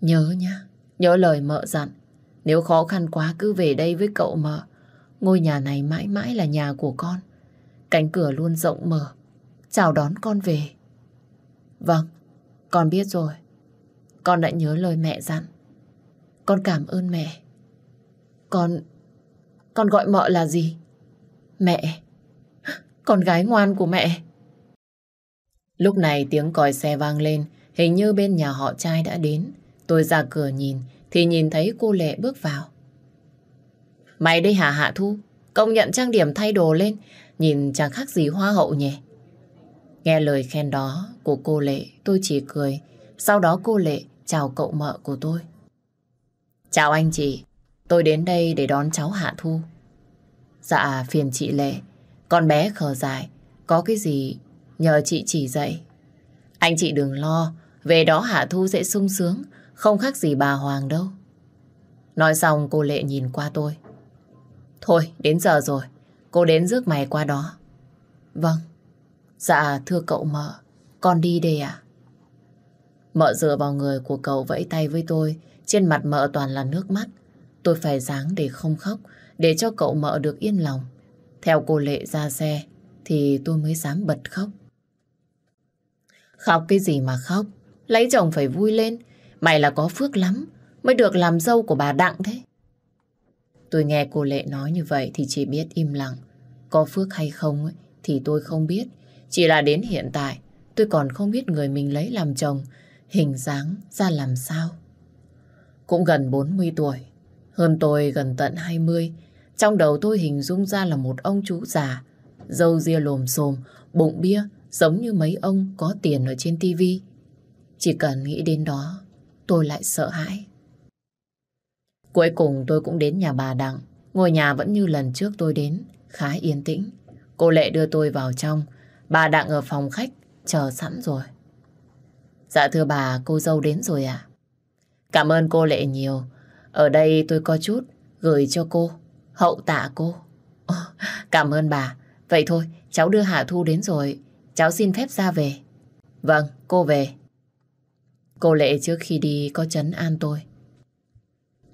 Nhớ nhá, nhớ lời mợ dặn. Nếu khó khăn quá cứ về đây với cậu mợ. Ngôi nhà này mãi mãi là nhà của con. Cánh cửa luôn rộng mở. Chào đón con về. Vâng, con biết rồi. Con đã nhớ lời mẹ dặn. Con cảm ơn mẹ. Con... Con gọi mợ là gì? Mẹ. Con gái ngoan của mẹ. Lúc này tiếng còi xe vang lên. Hình như bên nhà họ trai đã đến. Tôi ra cửa nhìn thì nhìn thấy cô Lệ bước vào. Mày đây hả Hạ Thu? Công nhận trang điểm thay đồ lên, nhìn chẳng khác gì hoa hậu nhỉ? Nghe lời khen đó của cô Lệ, tôi chỉ cười. Sau đó cô Lệ chào cậu mợ của tôi. Chào anh chị, tôi đến đây để đón cháu Hạ Thu. Dạ, phiền chị Lệ. Con bé khờ dại, có cái gì nhờ chị chỉ dạy. Anh chị đừng lo, về đó Hạ Thu sẽ sung sướng, không khác gì bà Hoàng đâu. Nói xong cô Lệ nhìn qua tôi. Thôi, đến giờ rồi. Cô đến rước mày qua đó. Vâng. Dạ, thưa cậu mợ. Con đi đây à? Mợ dựa vào người của cậu vẫy tay với tôi. Trên mặt mợ toàn là nước mắt. Tôi phải dáng để không khóc. Để cho cậu mợ được yên lòng. Theo cô Lệ ra xe. Thì tôi mới dám bật khóc. Khóc cái gì mà khóc? Lấy chồng phải vui lên. Mày là có phước lắm. Mới được làm dâu của bà Đặng thế. Tôi nghe cô Lệ nói như vậy thì chỉ biết im lặng. Có phước hay không ấy, thì tôi không biết. Chỉ là đến hiện tại tôi còn không biết người mình lấy làm chồng hình dáng ra làm sao. Cũng gần 40 tuổi, hơn tôi gần tận 20. Trong đầu tôi hình dung ra là một ông chú già, dâu ria lồm xồm, bụng bia, giống như mấy ông có tiền ở trên tivi. Chỉ cần nghĩ đến đó, tôi lại sợ hãi. Cuối cùng tôi cũng đến nhà bà Đặng. Ngôi nhà vẫn như lần trước tôi đến, khá yên tĩnh. Cô Lệ đưa tôi vào trong. Bà Đặng ở phòng khách, chờ sẵn rồi. Dạ thưa bà, cô dâu đến rồi à? Cảm ơn cô Lệ nhiều. Ở đây tôi có chút, gửi cho cô. Hậu tạ cô. Ồ, cảm ơn bà. Vậy thôi, cháu đưa Hạ Thu đến rồi. Cháu xin phép ra về. Vâng, cô về. Cô Lệ trước khi đi có chấn an tôi.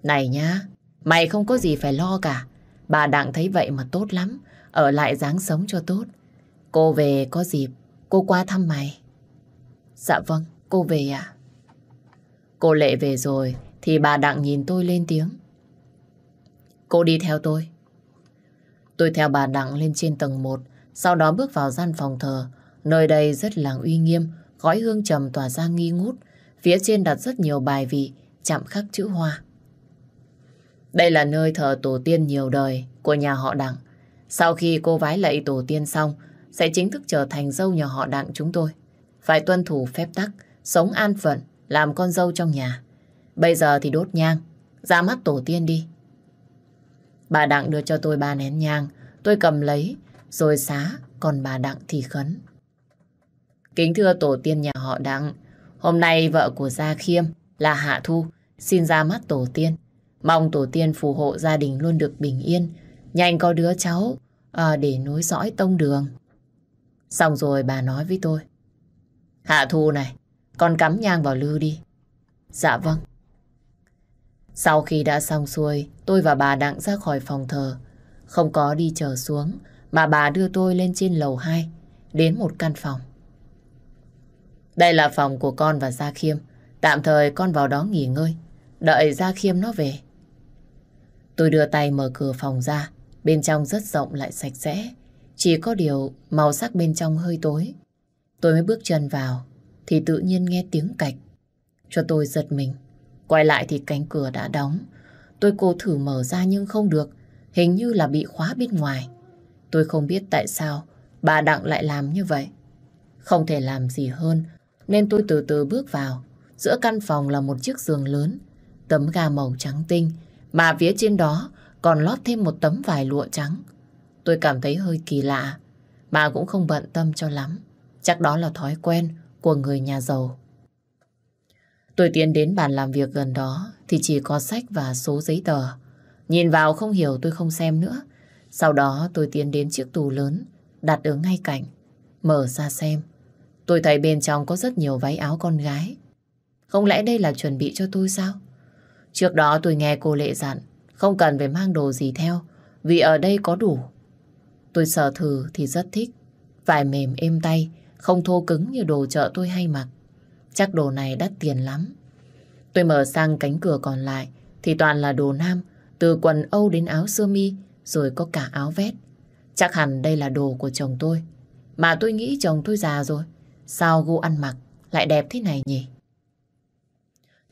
Này nhá, mày không có gì phải lo cả. Bà Đặng thấy vậy mà tốt lắm. Ở lại dáng sống cho tốt. Cô về có dịp, cô qua thăm mày. Dạ vâng, cô về ạ. Cô Lệ về rồi, thì bà Đặng nhìn tôi lên tiếng. Cô đi theo tôi. Tôi theo bà Đặng lên trên tầng 1, sau đó bước vào gian phòng thờ. Nơi đây rất là uy nghiêm, khói hương trầm tỏa ra nghi ngút. Phía trên đặt rất nhiều bài vị, chạm khắc chữ hoa. Đây là nơi thờ tổ tiên nhiều đời của nhà họ Đặng. Sau khi cô vái lạy tổ tiên xong, sẽ chính thức trở thành dâu nhà họ Đặng chúng tôi. Phải tuân thủ phép tắc, sống an phận, làm con dâu trong nhà. Bây giờ thì đốt nhang, ra mắt tổ tiên đi. Bà Đặng đưa cho tôi ba nén nhang, tôi cầm lấy, rồi xá, còn bà Đặng thì khấn. Kính thưa tổ tiên nhà họ Đặng, hôm nay vợ của Gia Khiêm là Hạ Thu xin ra mắt tổ tiên. Mong tổ tiên phù hộ gia đình luôn được bình yên, nhanh có đứa cháu à, để nối dõi tông đường. Xong rồi bà nói với tôi. Hạ Thu này, con cắm nhang vào lư đi. Dạ vâng. Sau khi đã xong xuôi, tôi và bà Đặng ra khỏi phòng thờ. Không có đi chờ xuống, mà bà đưa tôi lên trên lầu 2, đến một căn phòng. Đây là phòng của con và Gia Khiêm. Tạm thời con vào đó nghỉ ngơi, đợi Gia Khiêm nó về. Tôi đưa tay mở cửa phòng ra, bên trong rất rộng lại sạch sẽ. Chỉ có điều màu sắc bên trong hơi tối. Tôi mới bước chân vào, thì tự nhiên nghe tiếng cạch. Cho tôi giật mình. Quay lại thì cánh cửa đã đóng. Tôi cố thử mở ra nhưng không được. Hình như là bị khóa bên ngoài. Tôi không biết tại sao bà Đặng lại làm như vậy. Không thể làm gì hơn, nên tôi từ từ bước vào. Giữa căn phòng là một chiếc giường lớn, tấm ga màu trắng tinh, mà phía trên đó còn lót thêm một tấm vải lụa trắng. Tôi cảm thấy hơi kỳ lạ, mà cũng không bận tâm cho lắm. Chắc đó là thói quen của người nhà giàu. Tôi tiến đến bàn làm việc gần đó thì chỉ có sách và số giấy tờ. Nhìn vào không hiểu tôi không xem nữa. Sau đó tôi tiến đến chiếc tủ lớn đặt ở ngay cạnh. Mở ra xem. Tôi thấy bên trong có rất nhiều váy áo con gái. Không lẽ đây là chuẩn bị cho tôi sao? Trước đó tôi nghe cô Lệ dặn không cần phải mang đồ gì theo vì ở đây có đủ. Tôi sờ thử thì rất thích. Vải mềm êm tay, không thô cứng như đồ chợ tôi hay mặc. Chắc đồ này đắt tiền lắm. Tôi mở sang cánh cửa còn lại thì toàn là đồ nam, từ quần âu đến áo sơ mi, rồi có cả áo vest. Chắc hẳn đây là đồ của chồng tôi. Mà tôi nghĩ chồng tôi già rồi. Sao gu ăn mặc lại đẹp thế này nhỉ?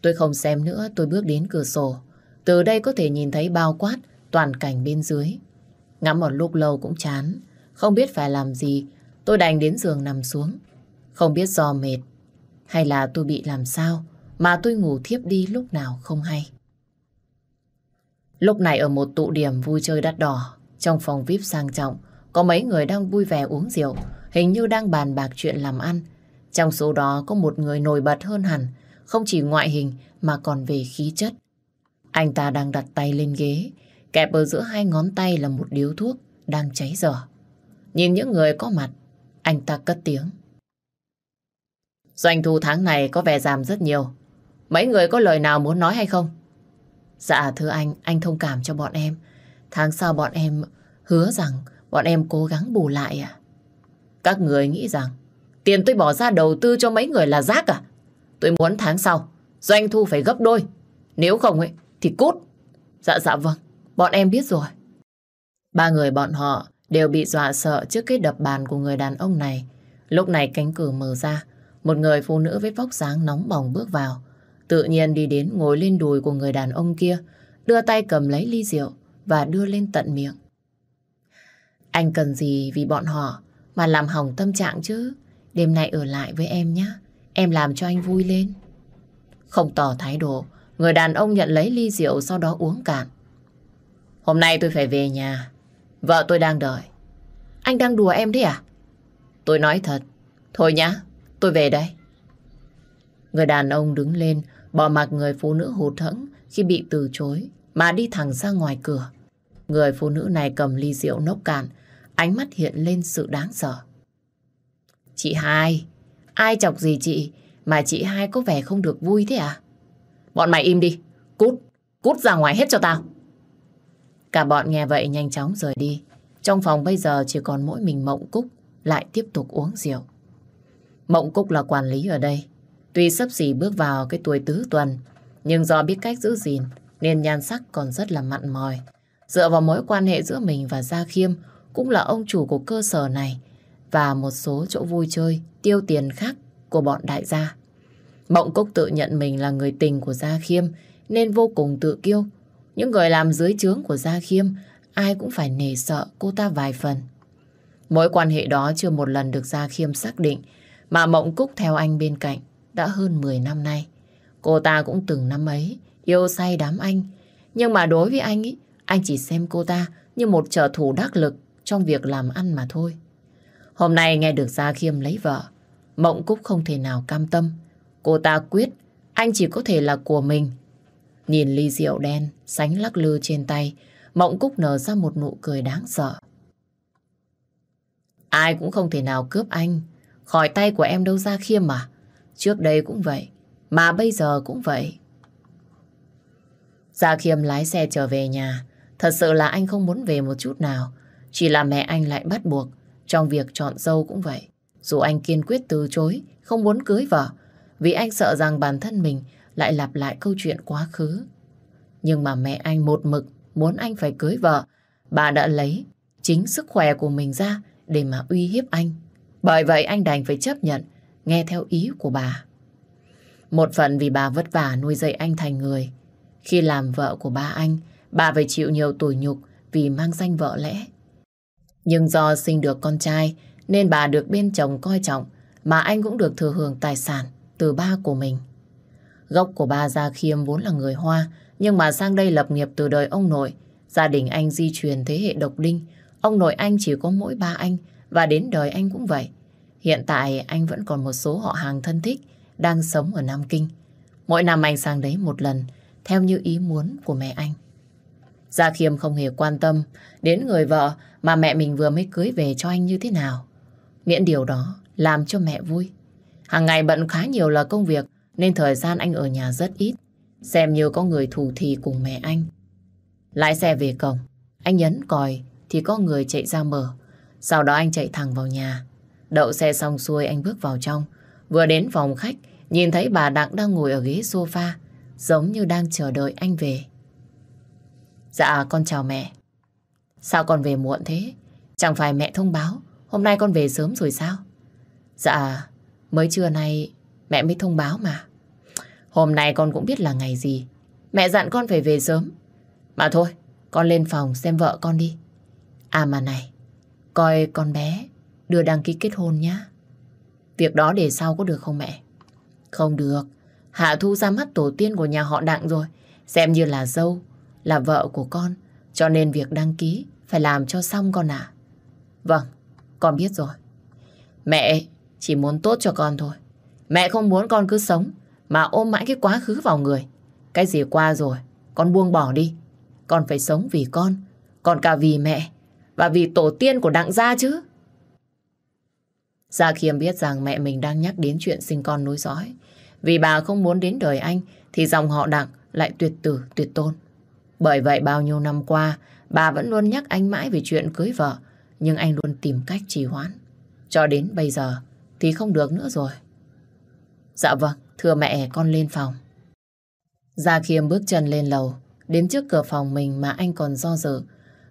Tôi không xem nữa, tôi bước đến cửa sổ. Từ đây có thể nhìn thấy bao quát toàn cảnh bên dưới. Ngắm một lúc lâu cũng chán. Không biết phải làm gì, tôi đành đến giường nằm xuống. Không biết do mệt hay là tôi bị làm sao mà tôi ngủ thiếp đi lúc nào không hay. Lúc này ở một tụ điểm vui chơi đắt đỏ, trong phòng VIP sang trọng, có mấy người đang vui vẻ uống rượu, hình như đang bàn bạc chuyện làm ăn. Trong số đó có một người nổi bật hơn hẳn, không chỉ ngoại hình mà còn về khí chất. Anh ta đang đặt tay lên ghế, kẹp ở giữa hai ngón tay là một điếu thuốc đang cháy dở. Nhìn những người có mặt, anh ta cất tiếng. Doanh thu tháng này có vẻ giảm rất nhiều. Mấy người có lời nào muốn nói hay không? Dạ thưa anh, anh thông cảm cho bọn em. Tháng sau bọn em hứa rằng bọn em cố gắng bù lại à? Các người nghĩ rằng tiền tôi bỏ ra đầu tư cho mấy người là rác à? Tôi muốn tháng sau doanh thu phải gấp đôi. Nếu không ấy thì cút. Dạ dạ vâng, bọn em biết rồi. Ba người bọn họ đều bị dọa sợ trước cái đập bàn của người đàn ông này. Lúc này cánh cửa mở ra, một người phụ nữ với vóc dáng nóng bỏng bước vào. Tự nhiên đi đến ngồi lên đùi của người đàn ông kia, đưa tay cầm lấy ly rượu và đưa lên tận miệng. Anh cần gì vì bọn họ mà làm hỏng tâm trạng chứ? Đêm nay ở lại với em nhé. Em làm cho anh vui lên. Không tỏ thái độ, người đàn ông nhận lấy ly rượu sau đó uống cạn. Hôm nay tôi phải về nhà. Vợ tôi đang đợi. Anh đang đùa em đấy à? Tôi nói thật. Thôi nhá, tôi về đây. Người đàn ông đứng lên, bỏ mặc người phụ nữ hụt hẫng khi bị từ chối, mà đi thẳng ra ngoài cửa. Người phụ nữ này cầm ly rượu nốc cạn, ánh mắt hiện lên sự đáng sợ. Chị hai, ai chọc gì chị mà chị hai có vẻ không được vui thế à? Bọn mày im đi, cút, cút ra ngoài hết cho tao. Cả bọn nghe vậy nhanh chóng rời đi. Trong phòng bây giờ chỉ còn mỗi mình Mộng Cúc lại tiếp tục uống rượu. Mộng Cúc là quản lý ở đây. Tuy sắp xỉ bước vào cái tuổi tứ tuần, nhưng do biết cách giữ gìn nên nhan sắc còn rất là mặn mòi. Dựa vào mối quan hệ giữa mình và Gia Khiêm cũng là ông chủ của cơ sở này và một số chỗ vui chơi, tiêu tiền khác của bọn đại gia. Mộng Cúc tự nhận mình là người tình của Gia Khiêm nên vô cùng tự kiêu. Những người làm dưới trướng của Gia Khiêm ai cũng phải nề sợ cô ta vài phần. Mối quan hệ đó chưa một lần được Gia Khiêm xác định mà Mộng Cúc theo anh bên cạnh đã hơn 10 năm nay. Cô ta cũng từng năm ấy yêu say đám anh. Nhưng mà đối với anh ý, anh chỉ xem cô ta như một trợ thủ đắc lực trong việc làm ăn mà thôi. Hôm nay nghe được Gia Khiêm lấy vợ, Mộng Cúc không thể nào cam tâm. Cô ta quyết anh chỉ có thể là của mình. Nhìn ly rượu đen, sánh lắc lư trên tay, Mộng Cúc nở ra một nụ cười đáng sợ. Ai cũng không thể nào cướp anh khỏi tay của em đâu gia khiêm mà. Trước đây cũng vậy, mà bây giờ cũng vậy. Gia Khiêm lái xe trở về nhà. Thật sự là anh không muốn về một chút nào. Chỉ là mẹ anh lại bắt buộc. Trong việc chọn dâu cũng vậy. Dù anh kiên quyết từ chối, không muốn cưới vợ. Vì anh sợ rằng bản thân mình lại lặp lại câu chuyện quá khứ. Nhưng mà mẹ anh một mực muốn anh phải cưới vợ. Bà đã lấy chính sức khỏe của mình ra để mà uy hiếp anh. Bởi vậy anh đành phải chấp nhận, nghe theo ý của bà. Một phần vì bà vất vả nuôi dạy anh thành người. Khi làm vợ của ba anh, bà phải chịu nhiều tủi nhục vì mang danh vợ lẽ. Nhưng do sinh được con trai, nên bà được bên chồng coi trọng, mà anh cũng được thừa hưởng tài sản từ ba của mình. Gốc của ba Gia Khiêm vốn là người Hoa, nhưng mà sang đây lập nghiệp từ đời ông nội. Gia đình anh di truyền thế hệ độc đinh. Ông nội anh chỉ có mỗi ba anh, và đến đời anh cũng vậy. Hiện tại anh vẫn còn một số họ hàng thân thích, đang sống ở Nam Kinh. Mỗi năm anh sang đấy một lần, theo như ý muốn của mẹ anh. Gia Khiêm không hề quan tâm đến người vợ mà mẹ mình vừa mới cưới về cho anh như thế nào. Miễn điều đó làm cho mẹ vui. Hàng ngày bận khá nhiều là công việc nên thời gian anh ở nhà rất ít. Xem như có người thủ thì cùng mẹ anh. Lái xe về cổng, anh nhấn còi thì có người chạy ra mở. Sau đó anh chạy thẳng vào nhà. Đậu xe xong xuôi anh bước vào trong. Vừa đến phòng khách, nhìn thấy bà Đặng đang ngồi ở ghế sofa, giống như đang chờ đợi anh về. Dạ, con chào mẹ. Sao con về muộn thế? Chẳng phải mẹ thông báo hôm nay con về sớm rồi sao? Dạ, mới trưa nay mẹ mới thông báo mà. Hôm nay con cũng biết là ngày gì. Mẹ dặn con phải về sớm. Mà thôi, con lên phòng xem vợ con đi. À mà này, coi con bé đưa đăng ký kết hôn nhá. Việc đó để sau có được không mẹ? Không được. Hạ Thu ra mắt tổ tiên của nhà họ Đặng rồi. Xem như là dâu, là vợ của con. Cho nên việc đăng ký phải làm cho xong con ạ. Vâng, con biết rồi. Mẹ chỉ muốn tốt cho con thôi. Mẹ không muốn con cứ sống mà ôm mãi cái quá khứ vào người. Cái gì qua rồi, con buông bỏ đi. Con phải sống vì con, còn cả vì mẹ và vì tổ tiên của đặng gia chứ. Gia Khiêm biết rằng mẹ mình đang nhắc đến chuyện sinh con nối dõi. Vì bà không muốn đến đời anh thì dòng họ đặng lại tuyệt tử, tuyệt tôn. Bởi vậy bao nhiêu năm qua bà vẫn luôn nhắc anh mãi về chuyện cưới vợ nhưng anh luôn tìm cách trì hoãn. Cho đến bây giờ thì không được nữa rồi. Dạ vâng, thưa mẹ con lên phòng. Gia Khiêm bước chân lên lầu, đến trước cửa phòng mình mà anh còn do dự.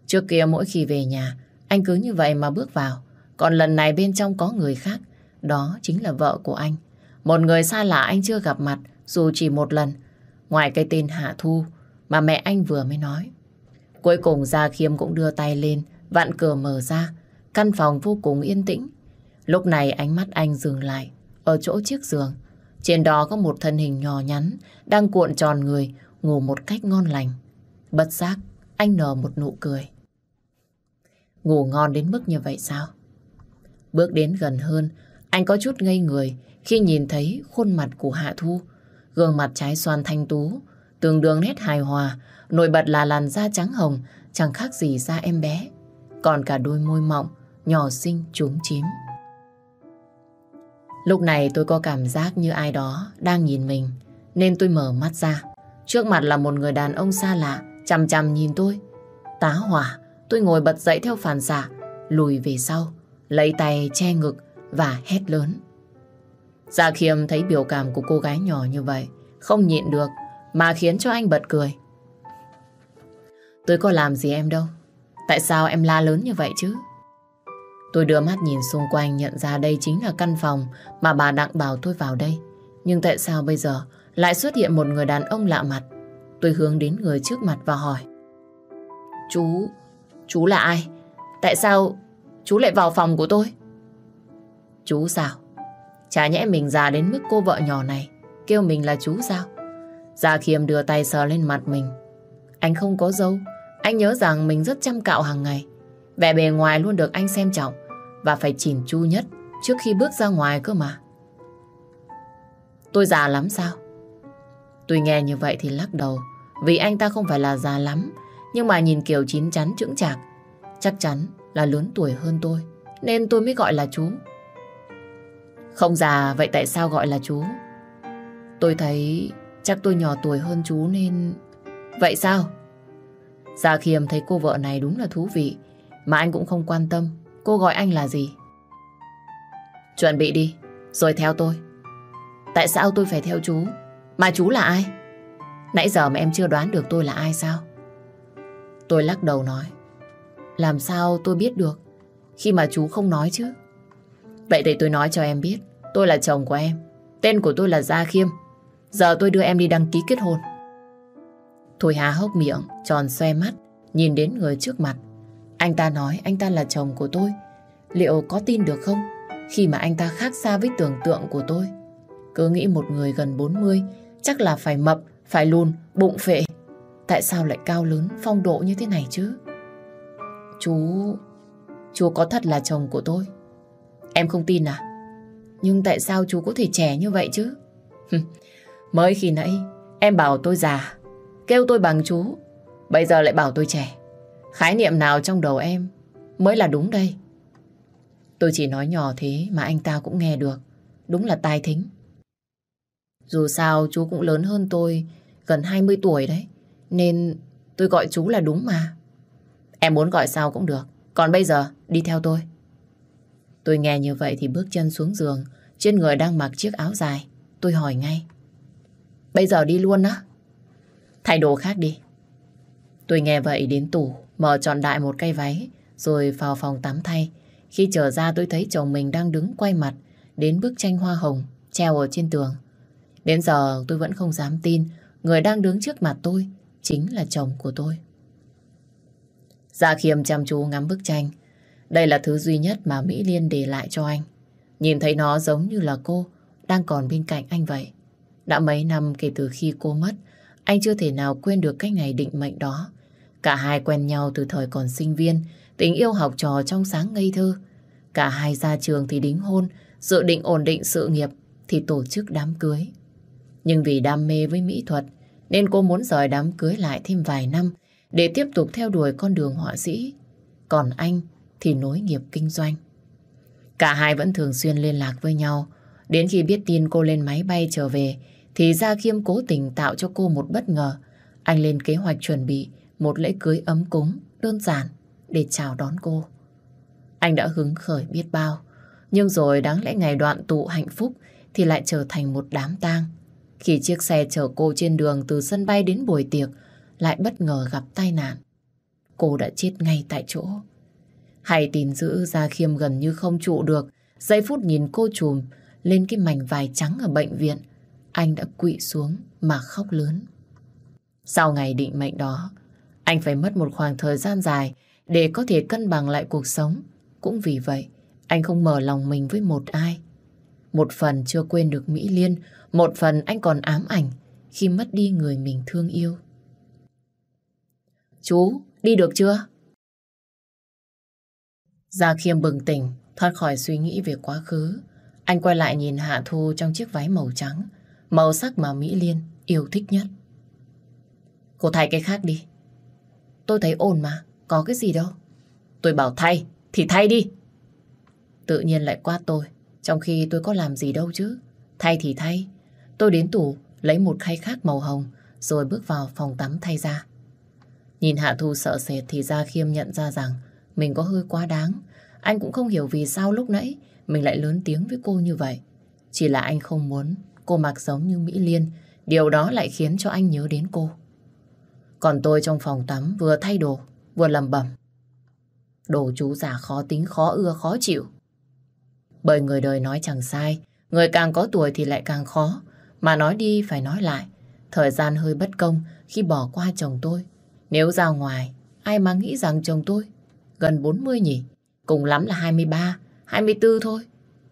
Trước kia mỗi khi về nhà, anh cứ như vậy mà bước vào. Còn lần này bên trong có người khác, đó chính là vợ của anh. Một người xa lạ anh chưa gặp mặt, dù chỉ một lần. Ngoài cái tên Hạ Thu mà mẹ anh vừa mới nói. Cuối cùng Gia Khiêm cũng đưa tay lên, vặn cửa mở ra. Căn phòng vô cùng yên tĩnh. Lúc này ánh mắt anh dừng lại ở chỗ chiếc giường. Trên đó có một thân hình nhỏ nhắn đang cuộn tròn người ngủ một cách ngon lành. Bất giác, anh nở một nụ cười. Ngủ ngon đến mức như vậy sao? Bước đến gần hơn, anh có chút ngây người khi nhìn thấy khuôn mặt của Hạ Thu. Gương mặt trái xoan thanh tú, tương đương nét hài hòa, nổi bật là làn da trắng hồng, chẳng khác gì da em bé. Còn cả đôi môi mọng, nhỏ xinh, trúng chím. Lúc này tôi có cảm giác như ai đó đang nhìn mình, nên tôi mở mắt ra. Trước mặt là một người đàn ông xa lạ, chằm chằm nhìn tôi. Tá hỏa, tôi ngồi bật dậy theo phản xạ, lùi về sau, lấy tay che ngực và hét lớn. Dạ khiêm thấy biểu cảm của cô gái nhỏ như vậy, không nhịn được, mà khiến cho anh bật cười. Tôi có làm gì em đâu, tại sao em la lớn như vậy chứ? Tôi đưa mắt nhìn xung quanh nhận ra đây chính là căn phòng mà bà Đặng bảo tôi vào đây. Nhưng tại sao bây giờ lại xuất hiện một người đàn ông lạ mặt? Tôi hướng đến người trước mặt và hỏi. Chú, chú là ai? Tại sao chú lại vào phòng của tôi? Chú sao? Chả nhẽ mình già đến mức cô vợ nhỏ này kêu mình là chú sao? Gia Khiêm đưa tay sờ lên mặt mình. Anh không có dâu. Anh nhớ rằng mình rất chăm cạo hàng ngày. Vẻ bề ngoài luôn được anh xem trọng và phải chỉn chu nhất trước khi bước ra ngoài cơ mà. Tôi già lắm sao? Tôi nghe như vậy thì lắc đầu, vì anh ta không phải là già lắm, nhưng mà nhìn kiểu chín chắn chững chạc, chắc chắn là lớn tuổi hơn tôi, nên tôi mới gọi là chú. Không già, vậy tại sao gọi là chú? Tôi thấy chắc tôi nhỏ tuổi hơn chú nên... Vậy sao? Gia Khiêm thấy cô vợ này đúng là thú vị mà anh cũng không quan tâm cô gọi anh là gì. Chuẩn bị đi, rồi theo tôi. Tại sao tôi phải theo chú? Mà chú là ai? Nãy giờ mà em chưa đoán được tôi là ai sao? Tôi lắc đầu nói. Làm sao tôi biết được khi mà chú không nói chứ? Vậy thì tôi nói cho em biết, tôi là chồng của em. Tên của tôi là Gia Khiêm. Giờ tôi đưa em đi đăng ký kết hôn. Thôi há hốc miệng, tròn xoe mắt, nhìn đến người trước mặt. Anh ta nói anh ta là chồng của tôi. Liệu có tin được không? Khi mà anh ta khác xa với tưởng tượng của tôi. Cứ nghĩ một người gần 40 chắc là phải mập, phải lùn, bụng phệ. Tại sao lại cao lớn, phong độ như thế này chứ? Chú... Chú có thật là chồng của tôi. Em không tin à? Nhưng tại sao chú có thể trẻ như vậy chứ? Mới khi nãy em bảo tôi già, kêu tôi bằng chú. Bây giờ lại bảo tôi trẻ. Khái niệm nào trong đầu em mới là đúng đây? Tôi chỉ nói nhỏ thế mà anh ta cũng nghe được. Đúng là tai thính. Dù sao chú cũng lớn hơn tôi gần 20 tuổi đấy. Nên tôi gọi chú là đúng mà. Em muốn gọi sao cũng được. Còn bây giờ, đi theo tôi. Tôi nghe như vậy thì bước chân xuống giường. Trên người đang mặc chiếc áo dài. Tôi hỏi ngay. Bây giờ đi luôn á? Thay đồ khác đi. Tôi nghe vậy đến tủ, mở tròn đại một cây váy, rồi vào phòng tắm thay. Khi trở ra tôi thấy chồng mình đang đứng quay mặt đến bức tranh hoa hồng treo ở trên tường. Đến giờ tôi vẫn không dám tin người đang đứng trước mặt tôi chính là chồng của tôi. Gia Khiêm chăm chú ngắm bức tranh. Đây là thứ duy nhất mà Mỹ Liên để lại cho anh. Nhìn thấy nó giống như là cô đang còn bên cạnh anh vậy. Đã mấy năm kể từ khi cô mất, anh chưa thể nào quên được cách ngày định mệnh đó. Cả hai quen nhau từ thời còn sinh viên, tình yêu học trò trong sáng ngây thơ. Cả hai ra trường thì đính hôn, dự định ổn định sự nghiệp thì tổ chức đám cưới. Nhưng vì đam mê với mỹ thuật nên cô muốn rời đám cưới lại thêm vài năm để tiếp tục theo đuổi con đường họa sĩ. Còn anh thì nối nghiệp kinh doanh. Cả hai vẫn thường xuyên liên lạc với nhau. Đến khi biết tin cô lên máy bay trở về thì Gia Khiêm cố tình tạo cho cô một bất ngờ. Anh lên kế hoạch chuẩn bị một lễ cưới ấm cúng, đơn giản để chào đón cô. Anh đã hứng khởi biết bao, nhưng rồi đáng lẽ ngày đoạn tụ hạnh phúc thì lại trở thành một đám tang. Khi chiếc xe chở cô trên đường từ sân bay đến buổi tiệc lại bất ngờ gặp tai nạn. Cô đã chết ngay tại chỗ. Hay tin dữ Gia Khiêm gần như không trụ được, giây phút nhìn cô trùm lên cái mảnh vải trắng ở bệnh viện, anh đã quỵ xuống mà khóc lớn. Sau ngày định mệnh đó, anh phải mất một khoảng thời gian dài để có thể cân bằng lại cuộc sống. Cũng vì vậy, anh không mở lòng mình với một ai. Một phần chưa quên được Mỹ Liên, một phần anh còn ám ảnh khi mất đi người mình thương yêu. Chú, đi được chưa? Gia Khiêm bừng tỉnh, thoát khỏi suy nghĩ về quá khứ. Anh quay lại nhìn Hạ Thu trong chiếc váy màu trắng, màu sắc mà Mỹ Liên yêu thích nhất. Cô thay cái khác đi. Tôi thấy ổn mà, có cái gì đâu. Tôi bảo thay, thì thay đi. Tự nhiên lại quát tôi, trong khi tôi có làm gì đâu chứ. Thay thì thay. Tôi đến tủ, lấy một khay khác màu hồng, rồi bước vào phòng tắm thay ra. Nhìn Hạ Thu sợ sệt thì Gia Khiêm nhận ra rằng mình có hơi quá đáng. Anh cũng không hiểu vì sao lúc nãy mình lại lớn tiếng với cô như vậy. Chỉ là anh không muốn cô mặc giống như Mỹ Liên. Điều đó lại khiến cho anh nhớ đến cô. Còn tôi trong phòng tắm vừa thay đồ, vừa lầm bẩm Đồ chú già khó tính, khó ưa, khó chịu. Bởi người đời nói chẳng sai, người càng có tuổi thì lại càng khó. Mà nói đi phải nói lại, thời gian hơi bất công khi bỏ qua chồng tôi. Nếu ra ngoài, ai mà nghĩ rằng chồng tôi gần 40 nhỉ? Cùng lắm là 23, 24 thôi.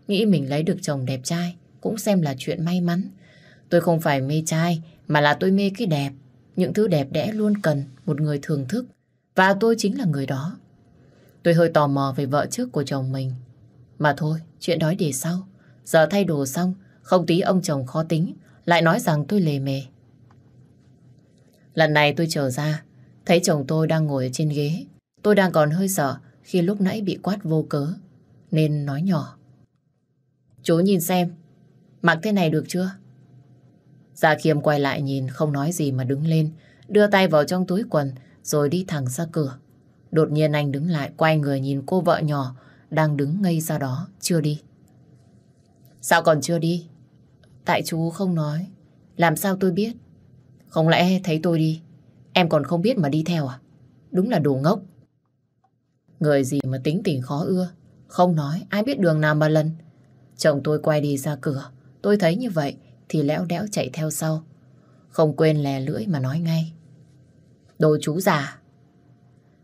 Nghĩ mình lấy được chồng đẹp trai cũng xem là chuyện may mắn. Tôi không phải mê trai mà là tôi mê cái đẹp. Những thứ đẹp đẽ luôn cần một người thưởng thức. Và tôi chính là người đó. Tôi hơi tò mò về vợ trước của chồng mình. Mà thôi, chuyện đó để sau. Giờ thay đồ xong, không tí ông chồng khó tính, lại nói rằng tôi lề mề. Lần này tôi trở ra, thấy chồng tôi đang ngồi ở trên ghế. Tôi đang còn hơi sợ khi lúc nãy bị quát vô cớ, nên nói nhỏ. Chú nhìn xem, mặc thế này được chưa? Gia Khiêm quay lại nhìn không nói gì mà đứng lên, đưa tay vào trong túi quần rồi đi thẳng ra cửa. Đột nhiên anh đứng lại quay người nhìn cô vợ nhỏ đang đứng ngây ra đó, chưa đi. Sao còn chưa đi? Tại chú không nói. Làm sao tôi biết? Không lẽ thấy tôi đi, em còn không biết mà đi theo à? Đúng là đồ ngốc. Người gì mà tính tình khó ưa, không nói, ai biết đường nào mà lần. Chồng tôi quay đi ra cửa, tôi thấy như vậy thì lẽo đẽo chạy theo sau. Không quên lè lưỡi mà nói ngay. Đồ chú già.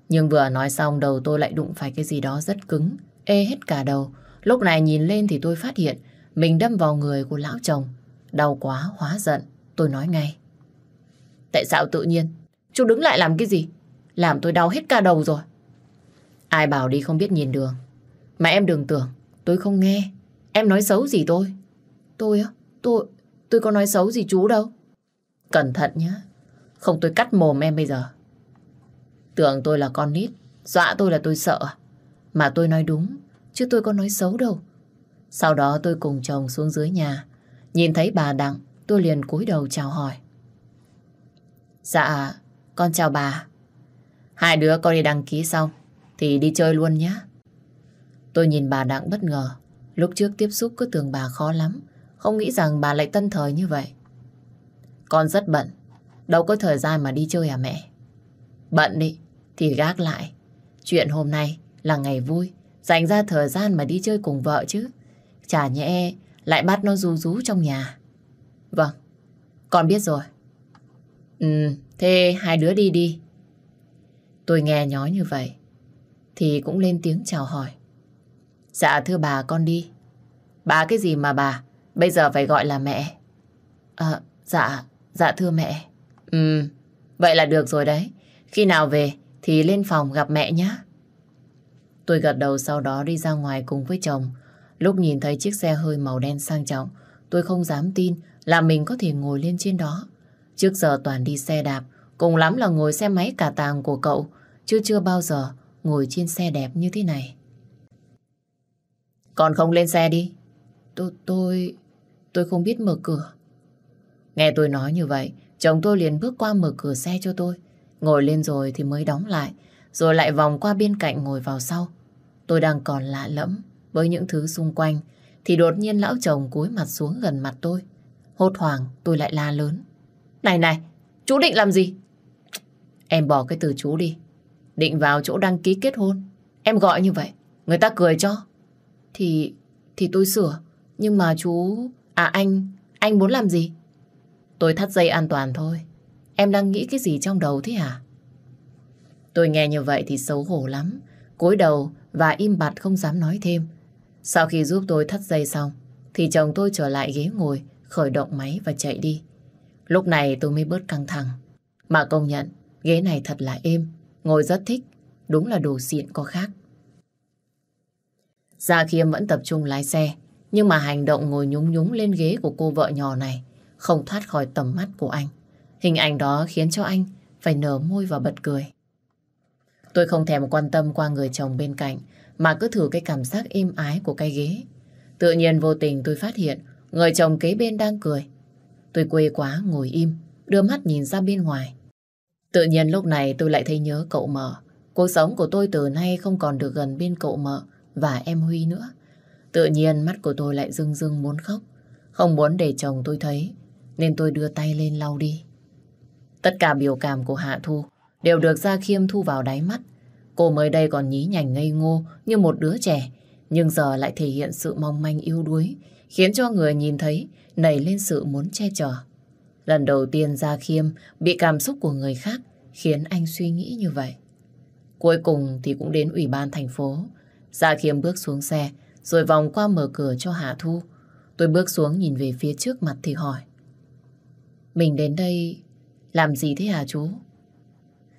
Nhưng vừa nói xong đầu tôi lại đụng phải cái gì đó rất cứng, ê hết cả đầu. Lúc này nhìn lên thì tôi phát hiện mình đâm vào người của lão chồng. Đau quá, hóa giận. Tôi nói ngay. Tại sao tự nhiên? Chú đứng lại làm cái gì? Làm tôi đau hết cả đầu rồi. Ai bảo đi không biết nhìn đường. Mà em đừng tưởng, tôi không nghe. Em nói xấu gì tôi? Tôi á? Tôi... Tôi có nói xấu gì chú đâu. Cẩn thận nhé. Không tôi cắt mồm em bây giờ. Tưởng tôi là con nít. Dọa tôi là tôi sợ. Mà tôi nói đúng. Chứ tôi có nói xấu đâu. Sau đó tôi cùng chồng xuống dưới nhà. Nhìn thấy bà Đặng, tôi liền cúi đầu chào hỏi. Dạ, con chào bà. Hai đứa con đi đăng ký xong, thì đi chơi luôn nhé. Tôi nhìn bà Đặng bất ngờ. Lúc trước tiếp xúc cứ tưởng bà khó lắm. Không nghĩ rằng bà lại tân thời như vậy. Con rất bận. Đâu có thời gian mà đi chơi à mẹ? Bận đi, thì gác lại. Chuyện hôm nay là ngày vui. Dành ra thời gian mà đi chơi cùng vợ chứ. Chả nhẽ lại bắt nó rú rú trong nhà. Vâng, con biết rồi. Ừ, thế hai đứa đi đi. Tôi nghe nhói như vậy, thì cũng lên tiếng chào hỏi. Dạ thưa bà con đi. Bà cái gì mà bà, bây giờ phải gọi là mẹ. À, dạ, dạ thưa mẹ. Ừ, vậy là được rồi đấy. Khi nào về thì lên phòng gặp mẹ nhé. Tôi gật đầu sau đó đi ra ngoài cùng với chồng. Lúc nhìn thấy chiếc xe hơi màu đen sang trọng, tôi không dám tin là mình có thể ngồi lên trên đó. Trước giờ toàn đi xe đạp, cùng lắm là ngồi xe máy cả tàng của cậu, chứ chưa bao giờ ngồi trên xe đẹp như thế này. Còn không lên xe đi. Tôi, tôi, tôi không biết mở cửa. Nghe tôi nói như vậy, chồng tôi liền bước qua mở cửa xe cho tôi. Ngồi lên rồi thì mới đóng lại, rồi lại vòng qua bên cạnh ngồi vào sau. Tôi đang còn lạ lẫm với những thứ xung quanh, thì đột nhiên lão chồng cúi mặt xuống gần mặt tôi. Hốt hoảng tôi lại la lớn. Này này, chú định làm gì? Em bỏ cái từ chú đi. Định vào chỗ đăng ký kết hôn. Em gọi như vậy, người ta cười cho. Thì, thì tôi sửa. Nhưng mà chú... À anh, anh muốn làm gì? Tôi thắt dây an toàn thôi. Em đang nghĩ cái gì trong đầu thế hả? Tôi nghe như vậy thì xấu hổ lắm. cúi đầu và im bặt không dám nói thêm. Sau khi giúp tôi thắt dây xong, thì chồng tôi trở lại ghế ngồi, khởi động máy và chạy đi. Lúc này tôi mới bớt căng thẳng. Mà công nhận, ghế này thật là êm, ngồi rất thích, đúng là đồ xịn có khác. Gia Khiêm vẫn tập trung lái xe, nhưng mà hành động ngồi nhúng nhúng lên ghế của cô vợ nhỏ này không thoát khỏi tầm mắt của anh. Hình ảnh đó khiến cho anh phải nở môi và bật cười. Tôi không thèm quan tâm qua người chồng bên cạnh, mà cứ thử cái cảm giác êm ái của cái ghế. Tự nhiên vô tình tôi phát hiện người chồng kế bên đang cười. Tôi quê quá ngồi im, đưa mắt nhìn ra bên ngoài. Tự nhiên lúc này tôi lại thấy nhớ cậu mợ. Cuộc sống của tôi từ nay không còn được gần bên cậu mợ và em Huy nữa. Tự nhiên mắt của tôi lại rưng rưng muốn khóc. Không muốn để chồng tôi thấy, nên tôi đưa tay lên lau đi. Tất cả biểu cảm của Hạ Thu đều được Gia Khiêm thu vào đáy mắt. Cô mới đây còn nhí nhảnh ngây ngô như một đứa trẻ, nhưng giờ lại thể hiện sự mong manh yếu đuối, khiến cho người nhìn thấy nảy lên sự muốn che chở. Lần đầu tiên Gia Khiêm bị cảm xúc của người khác khiến anh suy nghĩ như vậy. Cuối cùng thì cũng đến ủy ban thành phố. Gia Khiêm bước xuống xe, rồi vòng qua mở cửa cho Hạ Thu. Tôi bước xuống nhìn về phía trước mặt thì hỏi. Mình đến đây làm gì thế hả chú?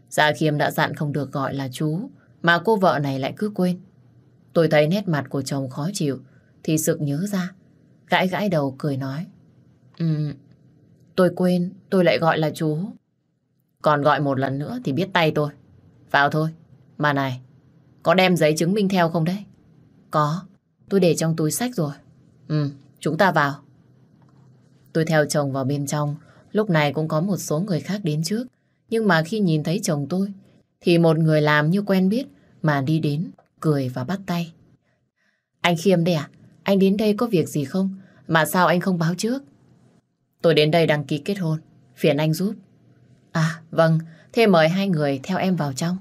Dạ Khiêm đã dặn không được gọi là chú, mà cô vợ này lại cứ quên. Tôi thấy nét mặt của chồng khó chịu, thì sực nhớ ra. Gãi gãi đầu cười nói. Ừ, tôi quên, tôi lại gọi là chú. Còn gọi một lần nữa thì biết tay tôi. Vào thôi. Mà này, có đem giấy chứng minh theo không đấy? Có, tôi để trong túi sách rồi. Ừ, chúng ta vào. Tôi theo chồng vào bên trong, lúc này cũng có một số người khác đến trước. Nhưng mà khi nhìn thấy chồng tôi, thì một người làm như quen biết mà đi đến, cười và bắt tay. Anh Khiêm đây à? Anh đến đây có việc gì không? Mà sao anh không báo trước? Tôi đến đây đăng ký kết hôn. Phiền anh giúp. À, vâng. Thế mời hai người theo em vào trong.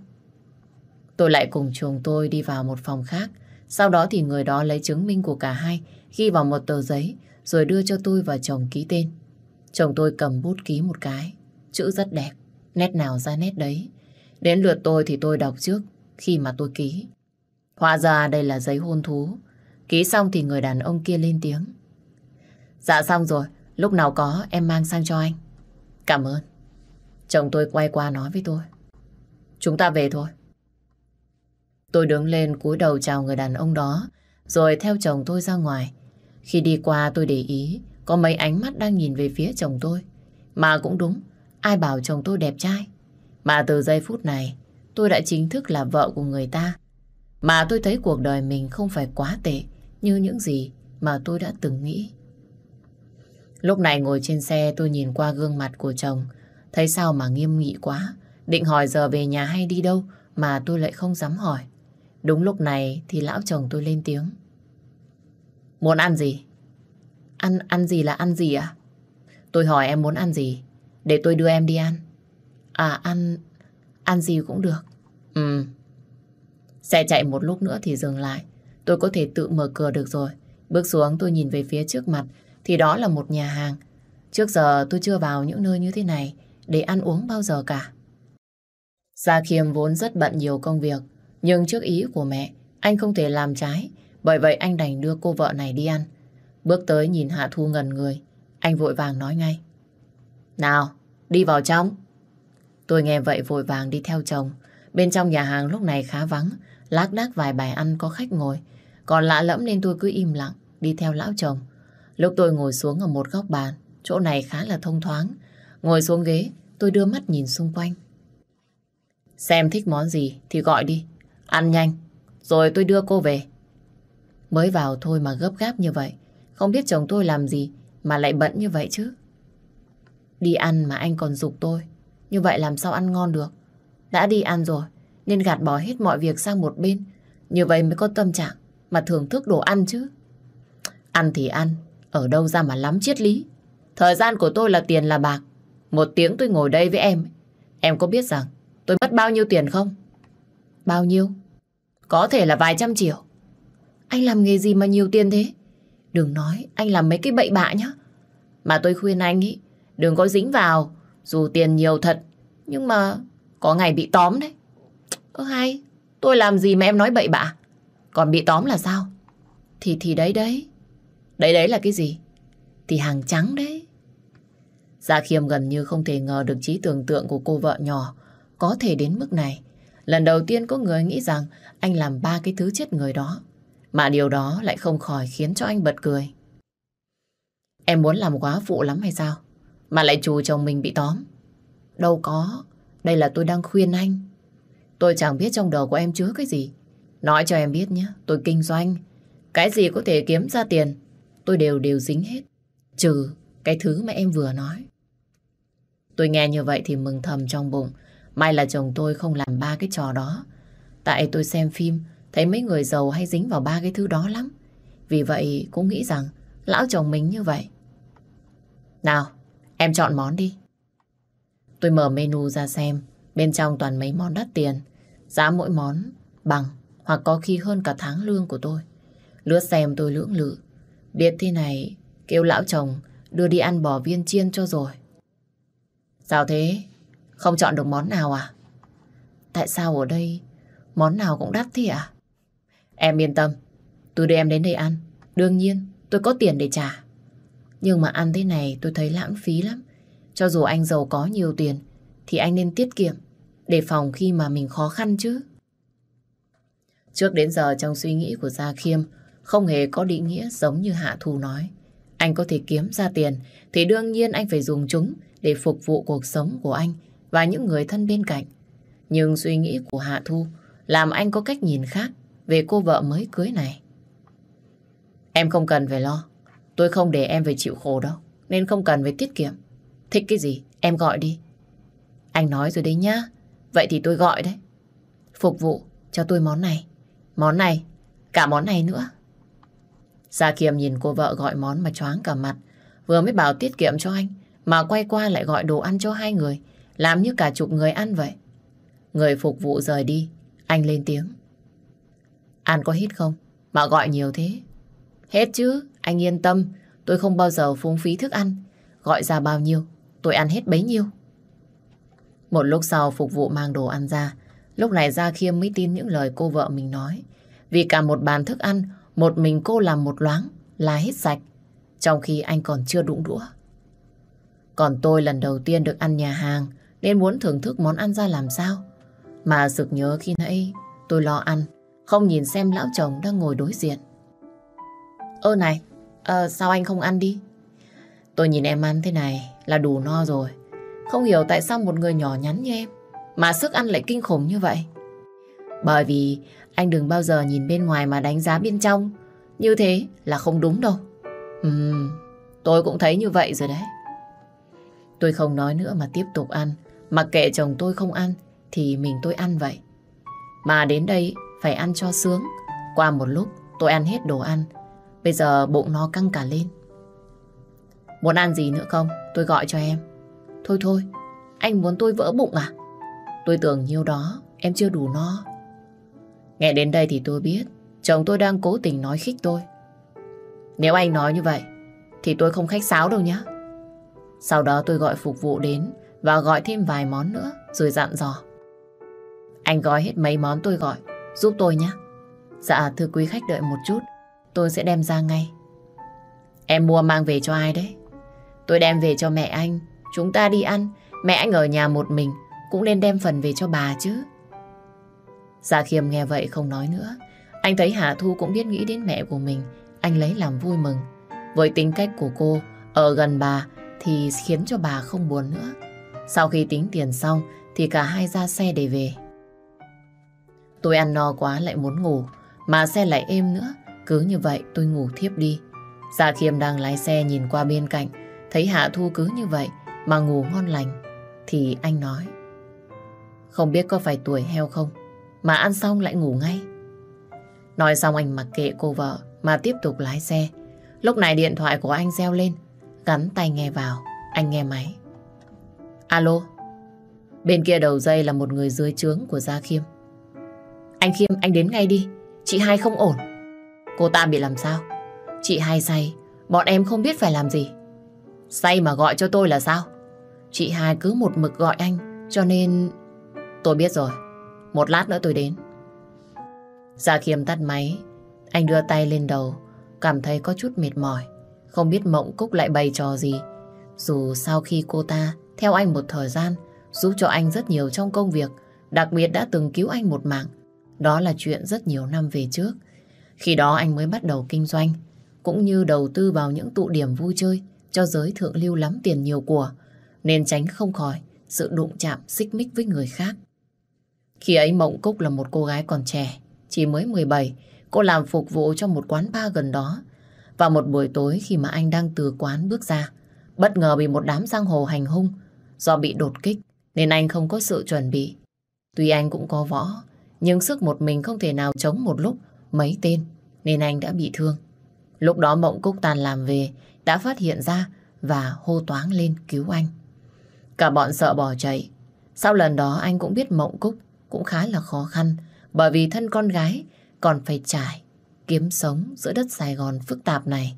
Tôi lại cùng chồng tôi đi vào một phòng khác. Sau đó thì người đó lấy chứng minh của cả hai, ghi vào một tờ giấy, rồi đưa cho tôi và chồng ký tên. Chồng tôi cầm bút ký một cái, chữ rất đẹp, nét nào ra nét đấy. Đến lượt tôi thì tôi đọc trước khi mà tôi ký. Hóa ra đây là giấy hôn thú. Ký xong thì người đàn ông kia lên tiếng. Dạ xong rồi, lúc nào có em mang sang cho anh. Cảm ơn. Chồng tôi quay qua nói với tôi. Chúng ta về thôi. Tôi đứng lên cúi đầu chào người đàn ông đó, rồi theo chồng tôi ra ngoài. Khi đi qua tôi để ý, có mấy ánh mắt đang nhìn về phía chồng tôi. Mà cũng đúng, ai bảo chồng tôi đẹp trai. Mà từ giây phút này, tôi đã chính thức là vợ của người ta. Mà tôi thấy cuộc đời mình không phải quá tệ như những gì mà tôi đã từng nghĩ. Lúc này ngồi trên xe tôi nhìn qua gương mặt của chồng, thấy sao mà nghiêm nghị quá. Định hỏi giờ về nhà hay đi đâu mà tôi lại không dám hỏi. Đúng lúc này thì lão chồng tôi lên tiếng. Muốn ăn gì? Ăn, ăn gì là ăn gì à? Tôi hỏi em muốn ăn gì? Để tôi đưa em đi ăn. À ăn, ăn gì cũng được. Ừ. Xe chạy một lúc nữa thì dừng lại. Tôi có thể tự mở cửa được rồi. Bước xuống tôi nhìn về phía trước mặt thì đó là một nhà hàng. Trước giờ tôi chưa vào những nơi như thế này để ăn uống bao giờ cả. Gia Khiêm vốn rất bận nhiều công việc, nhưng trước ý của mẹ, anh không thể làm trái, bởi vậy anh đành đưa cô vợ này đi ăn. Bước tới nhìn Hạ Thu ngần người, anh vội vàng nói ngay. Nào, đi vào trong. Tôi nghe vậy vội vàng đi theo chồng. Bên trong nhà hàng lúc này khá vắng, lác đác vài bài ăn có khách ngồi. Còn lạ lẫm nên tôi cứ im lặng, đi theo lão chồng. Lúc tôi ngồi xuống ở một góc bàn, chỗ này khá là thông thoáng. Ngồi xuống ghế, tôi đưa mắt nhìn xung quanh. Xem thích món gì thì gọi đi. Ăn nhanh, rồi tôi đưa cô về. Mới vào thôi mà gấp gáp như vậy. Không biết chồng tôi làm gì mà lại bận như vậy chứ. Đi ăn mà anh còn dục tôi. Như vậy làm sao ăn ngon được. Đã đi ăn rồi, nên gạt bỏ hết mọi việc sang một bên. Như vậy mới có tâm trạng mà thưởng thức đồ ăn chứ. Ăn thì ăn, ở đâu ra mà lắm triết lý. Thời gian của tôi là tiền là bạc. Một tiếng tôi ngồi đây với em. Em có biết rằng tôi mất bao nhiêu tiền không? Bao nhiêu? Có thể là vài trăm triệu. Anh làm nghề gì mà nhiều tiền thế? Đừng nói anh làm mấy cái bậy bạ nhá. Mà tôi khuyên anh ý, đừng có dính vào. Dù tiền nhiều thật, nhưng mà có ngày bị tóm đấy. Ơ hay, tôi làm gì mà em nói bậy bạ? Còn bị tóm là sao? Thì thì đấy đấy. Đấy đấy là cái gì? Thì hàng trắng đấy. Gia Khiêm gần như không thể ngờ được trí tưởng tượng của cô vợ nhỏ có thể đến mức này. Lần đầu tiên có người nghĩ rằng anh làm ba cái thứ chết người đó. Mà điều đó lại không khỏi khiến cho anh bật cười. Em muốn làm quá phụ lắm hay sao? Mà lại chủ chồng mình bị tóm. Đâu có. Đây là tôi đang khuyên anh. Tôi chẳng biết trong đầu của em chứa cái gì. Nói cho em biết nhé. Tôi kinh doanh. Cái gì có thể kiếm ra tiền. Tôi đều đều dính hết. Trừ cái thứ mà em vừa nói. Tôi nghe như vậy thì mừng thầm trong bụng. May là chồng tôi không làm ba cái trò đó. Tại tôi xem phim, thấy mấy người giàu hay dính vào ba cái thứ đó lắm. Vì vậy cũng nghĩ rằng lão chồng mình như vậy. Nào, em chọn món đi. Tôi mở menu ra xem, bên trong toàn mấy món đắt tiền. Giá mỗi món bằng hoặc có khi hơn cả tháng lương của tôi. Lướt xem tôi lưỡng lự. Biết thế này, kêu lão chồng đưa đi ăn bò viên chiên cho rồi. Sao thế? Không chọn được món nào à? Tại sao ở đây món nào cũng đắt thế à? Em yên tâm, tôi đưa em đến đây ăn. Đương nhiên, tôi có tiền để trả. Nhưng mà ăn thế này tôi thấy lãng phí lắm. Cho dù anh giàu có nhiều tiền, thì anh nên tiết kiệm, để phòng khi mà mình khó khăn chứ. Trước đến giờ trong suy nghĩ của Gia Khiêm không hề có định nghĩa giống như Hạ Thu nói. Anh có thể kiếm ra tiền thì đương nhiên anh phải dùng chúng để phục vụ cuộc sống của anh và những người thân bên cạnh. Nhưng suy nghĩ của Hạ Thu làm anh có cách nhìn khác về cô vợ mới cưới này. Em không cần phải lo. Tôi không để em phải chịu khổ đâu. Nên không cần phải tiết kiệm. Thích cái gì, em gọi đi. Anh nói rồi đấy nhá. Vậy thì tôi gọi đấy. Phục vụ cho tôi món này. Món này, cả món này nữa. Gia Kiềm nhìn cô vợ gọi món mà choáng cả mặt. Vừa mới bảo tiết kiệm cho anh, mà quay qua lại gọi đồ ăn cho hai người, làm như cả chục người ăn vậy. Người phục vụ rời đi, anh lên tiếng. Ăn có hít không? Mà gọi nhiều thế. Hết chứ, anh yên tâm, tôi không bao giờ phung phí thức ăn. Gọi ra bao nhiêu, tôi ăn hết bấy nhiêu. Một lúc sau phục vụ mang đồ ăn ra. Lúc này Gia Khiêm mới tin những lời cô vợ mình nói. Vì cả một bàn thức ăn, một mình cô làm một loáng, là hết sạch. Trong khi anh còn chưa đụng đũa. Còn tôi lần đầu tiên được ăn nhà hàng, nên muốn thưởng thức món ăn ra làm sao. Mà sực nhớ khi nãy tôi lo ăn, không nhìn xem lão chồng đang ngồi đối diện. Ơ này, à, sao anh không ăn đi? Tôi nhìn em ăn thế này là đủ no rồi. Không hiểu tại sao một người nhỏ nhắn như em mà sức ăn lại kinh khủng như vậy. Bởi vì anh đừng bao giờ nhìn bên ngoài mà đánh giá bên trong. Như thế là không đúng đâu. Ừm, tôi cũng thấy như vậy rồi đấy. Tôi không nói nữa mà tiếp tục ăn. Mặc kệ chồng tôi không ăn thì mình tôi ăn vậy. Mà đến đây phải ăn cho sướng. Qua một lúc tôi ăn hết đồ ăn. Bây giờ bụng nó căng cả lên. Muốn ăn gì nữa không? Tôi gọi cho em. Thôi thôi, anh muốn tôi vỡ bụng à? Tôi tưởng nhiêu đó, em chưa đủ no. Nghe đến đây thì tôi biết, chồng tôi đang cố tình nói khích tôi. Nếu anh nói như vậy, thì tôi không khách sáo đâu nhé. Sau đó tôi gọi phục vụ đến và gọi thêm vài món nữa, rồi dặn dò. Anh gói hết mấy món tôi gọi, giúp tôi nhé. Dạ, thưa quý khách đợi một chút, tôi sẽ đem ra ngay. Em mua mang về cho ai đấy? Tôi đem về cho mẹ anh, chúng ta đi ăn, mẹ anh ở nhà một mình, cũng nên đem phần về cho bà chứ. dạ Khiêm nghe vậy không nói nữa. Anh thấy Hà Thu cũng biết nghĩ đến mẹ của mình, anh lấy làm vui mừng. Với tính cách của cô, ở gần bà thì khiến cho bà không buồn nữa. Sau khi tính tiền xong thì cả hai ra xe để về. Tôi ăn no quá lại muốn ngủ, mà xe lại êm nữa. Cứ như vậy tôi ngủ thiếp đi. Gia Khiêm đang lái xe nhìn qua bên cạnh, thấy Hạ Thu cứ như vậy mà ngủ ngon lành. Thì anh nói, không biết có phải tuổi heo không, mà ăn xong lại ngủ ngay. Nói xong anh mặc kệ cô vợ mà tiếp tục lái xe. Lúc này điện thoại của anh reo lên, gắn tay nghe vào, anh nghe máy. Alo, bên kia đầu dây là một người dưới trướng của Gia Khiêm. Anh Khiêm, anh đến ngay đi, chị hai không ổn. Cô ta bị làm sao? Chị hai say, bọn em không biết phải làm gì. Say mà gọi cho tôi là sao? Chị hai cứ một mực gọi anh, cho nên... Tôi biết rồi, một lát nữa tôi đến. Gia Khiêm tắt máy, anh đưa tay lên đầu, cảm thấy có chút mệt mỏi. Không biết Mộng Cúc lại bày trò gì. Dù sau khi cô ta theo anh một thời gian, giúp cho anh rất nhiều trong công việc, đặc biệt đã từng cứu anh một mạng. Đó là chuyện rất nhiều năm về trước. Khi đó anh mới bắt đầu kinh doanh, cũng như đầu tư vào những tụ điểm vui chơi cho giới thượng lưu lắm tiền nhiều của, nên tránh không khỏi sự đụng chạm xích mích với người khác. Khi ấy Mộng Cúc là một cô gái còn trẻ, chỉ mới 17, cô làm phục vụ cho một quán bar gần đó. Và một buổi tối khi mà anh đang từ quán bước ra, bất ngờ bị một đám giang hồ hành hung. Do bị đột kích nên anh không có sự chuẩn bị. Tuy anh cũng có võ, nhưng sức một mình không thể nào chống một lúc mấy tên nên anh đã bị thương. Lúc đó Mộng Cúc tàn làm về đã phát hiện ra và hô toáng lên cứu anh. Cả bọn sợ bỏ chạy. Sau lần đó anh cũng biết Mộng Cúc cũng khá là khó khăn bởi vì thân con gái còn phải trải kiếm sống giữa đất Sài Gòn phức tạp này.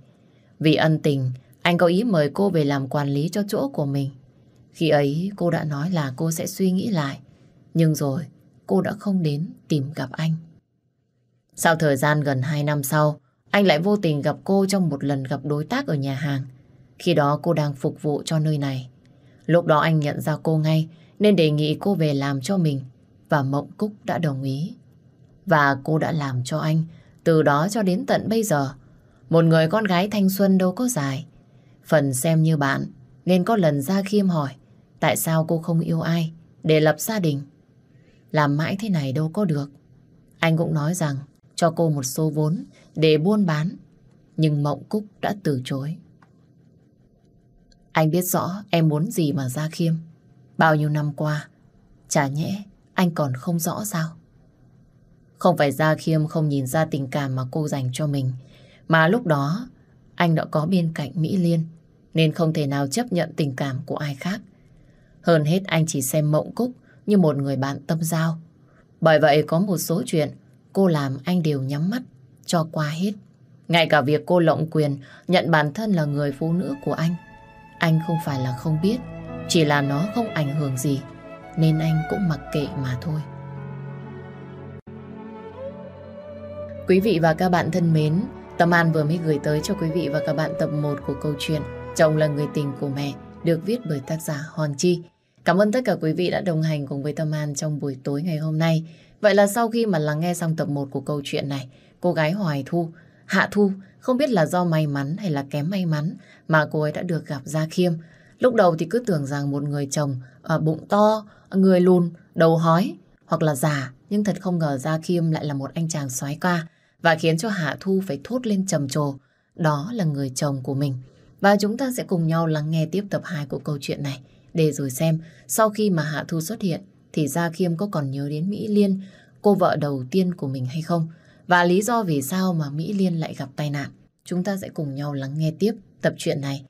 Vì ân tình, anh có ý mời cô về làm quản lý cho chỗ của mình. Khi ấy cô đã nói là cô sẽ suy nghĩ lại. Nhưng rồi cô đã không đến tìm gặp anh. Sau thời gian gần 2 năm sau, anh lại vô tình gặp cô trong một lần gặp đối tác ở nhà hàng. Khi đó cô đang phục vụ cho nơi này. Lúc đó anh nhận ra cô ngay nên đề nghị cô về làm cho mình và Mộng Cúc đã đồng ý. Và cô đã làm cho anh từ đó cho đến tận bây giờ. Một người con gái thanh xuân đâu có dài. Phần xem như bạn nên có lần ra khiêm hỏi tại sao cô không yêu ai để lập gia đình. Làm mãi thế này đâu có được. Anh cũng nói rằng cho cô một số vốn để buôn bán. Nhưng Mộng Cúc đã từ chối. Anh biết rõ em muốn gì mà ra khiêm. Bao nhiêu năm qua, chả nhẽ anh còn không rõ sao? Không phải Gia Khiêm không nhìn ra tình cảm mà cô dành cho mình, mà lúc đó anh đã có bên cạnh Mỹ Liên, nên không thể nào chấp nhận tình cảm của ai khác. Hơn hết anh chỉ xem Mộng Cúc như một người bạn tâm giao. Bởi vậy có một số chuyện cô làm anh đều nhắm mắt, cho qua hết. Ngay cả việc cô lộng quyền nhận bản thân là người phụ nữ của anh. Anh không phải là không biết, chỉ là nó không ảnh hưởng gì. nên anh cũng mặc kệ mà thôi. Quý vị và các bạn thân mến, Tâm An vừa mới gửi tới cho quý vị và các bạn tập 1 của câu chuyện Chồng là người tình của mẹ được viết bởi tác giả Hoàng Chi. Cảm ơn tất cả quý vị đã đồng hành cùng với Tâm An trong buổi tối ngày hôm nay. Vậy là sau khi mà lắng nghe xong tập 1 của câu chuyện này, cô gái Hoài Thu, Hạ Thu, không biết là do may mắn hay là kém may mắn mà cô ấy đã được gặp Gia Khiêm. Lúc đầu thì cứ tưởng rằng một người chồng ở bụng to, người lùn, đầu hói hoặc là già, nhưng thật không ngờ Gia Khiêm lại là một anh chàng soái ca và khiến cho Hạ Thu phải thốt lên trầm trồ. Đó là người chồng của mình. Và chúng ta sẽ cùng nhau lắng nghe tiếp tập 2 của câu chuyện này để rồi xem sau khi mà Hạ Thu xuất hiện thì Gia Khiêm có còn nhớ đến Mỹ Liên, cô vợ đầu tiên của mình hay không? Và lý do vì sao mà Mỹ Liên lại gặp tai nạn. Chúng ta sẽ cùng nhau lắng nghe tiếp tập truyện này.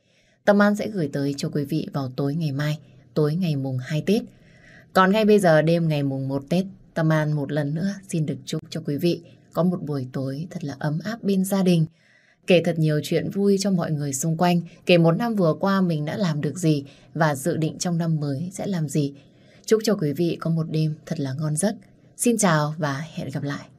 Tâm An sẽ gửi tới cho quý vị vào tối ngày mai, tối ngày mùng 2 Tết. Còn ngay bây giờ đêm ngày mùng 1 Tết, Tâm An một lần nữa xin được chúc cho quý vị có một buổi tối thật là ấm áp bên gia đình. Kể thật nhiều chuyện vui cho mọi người xung quanh, kể một năm vừa qua mình đã làm được gì và dự định trong năm mới sẽ làm gì. Chúc cho quý vị có một đêm thật là ngon giấc. Xin chào và hẹn gặp lại.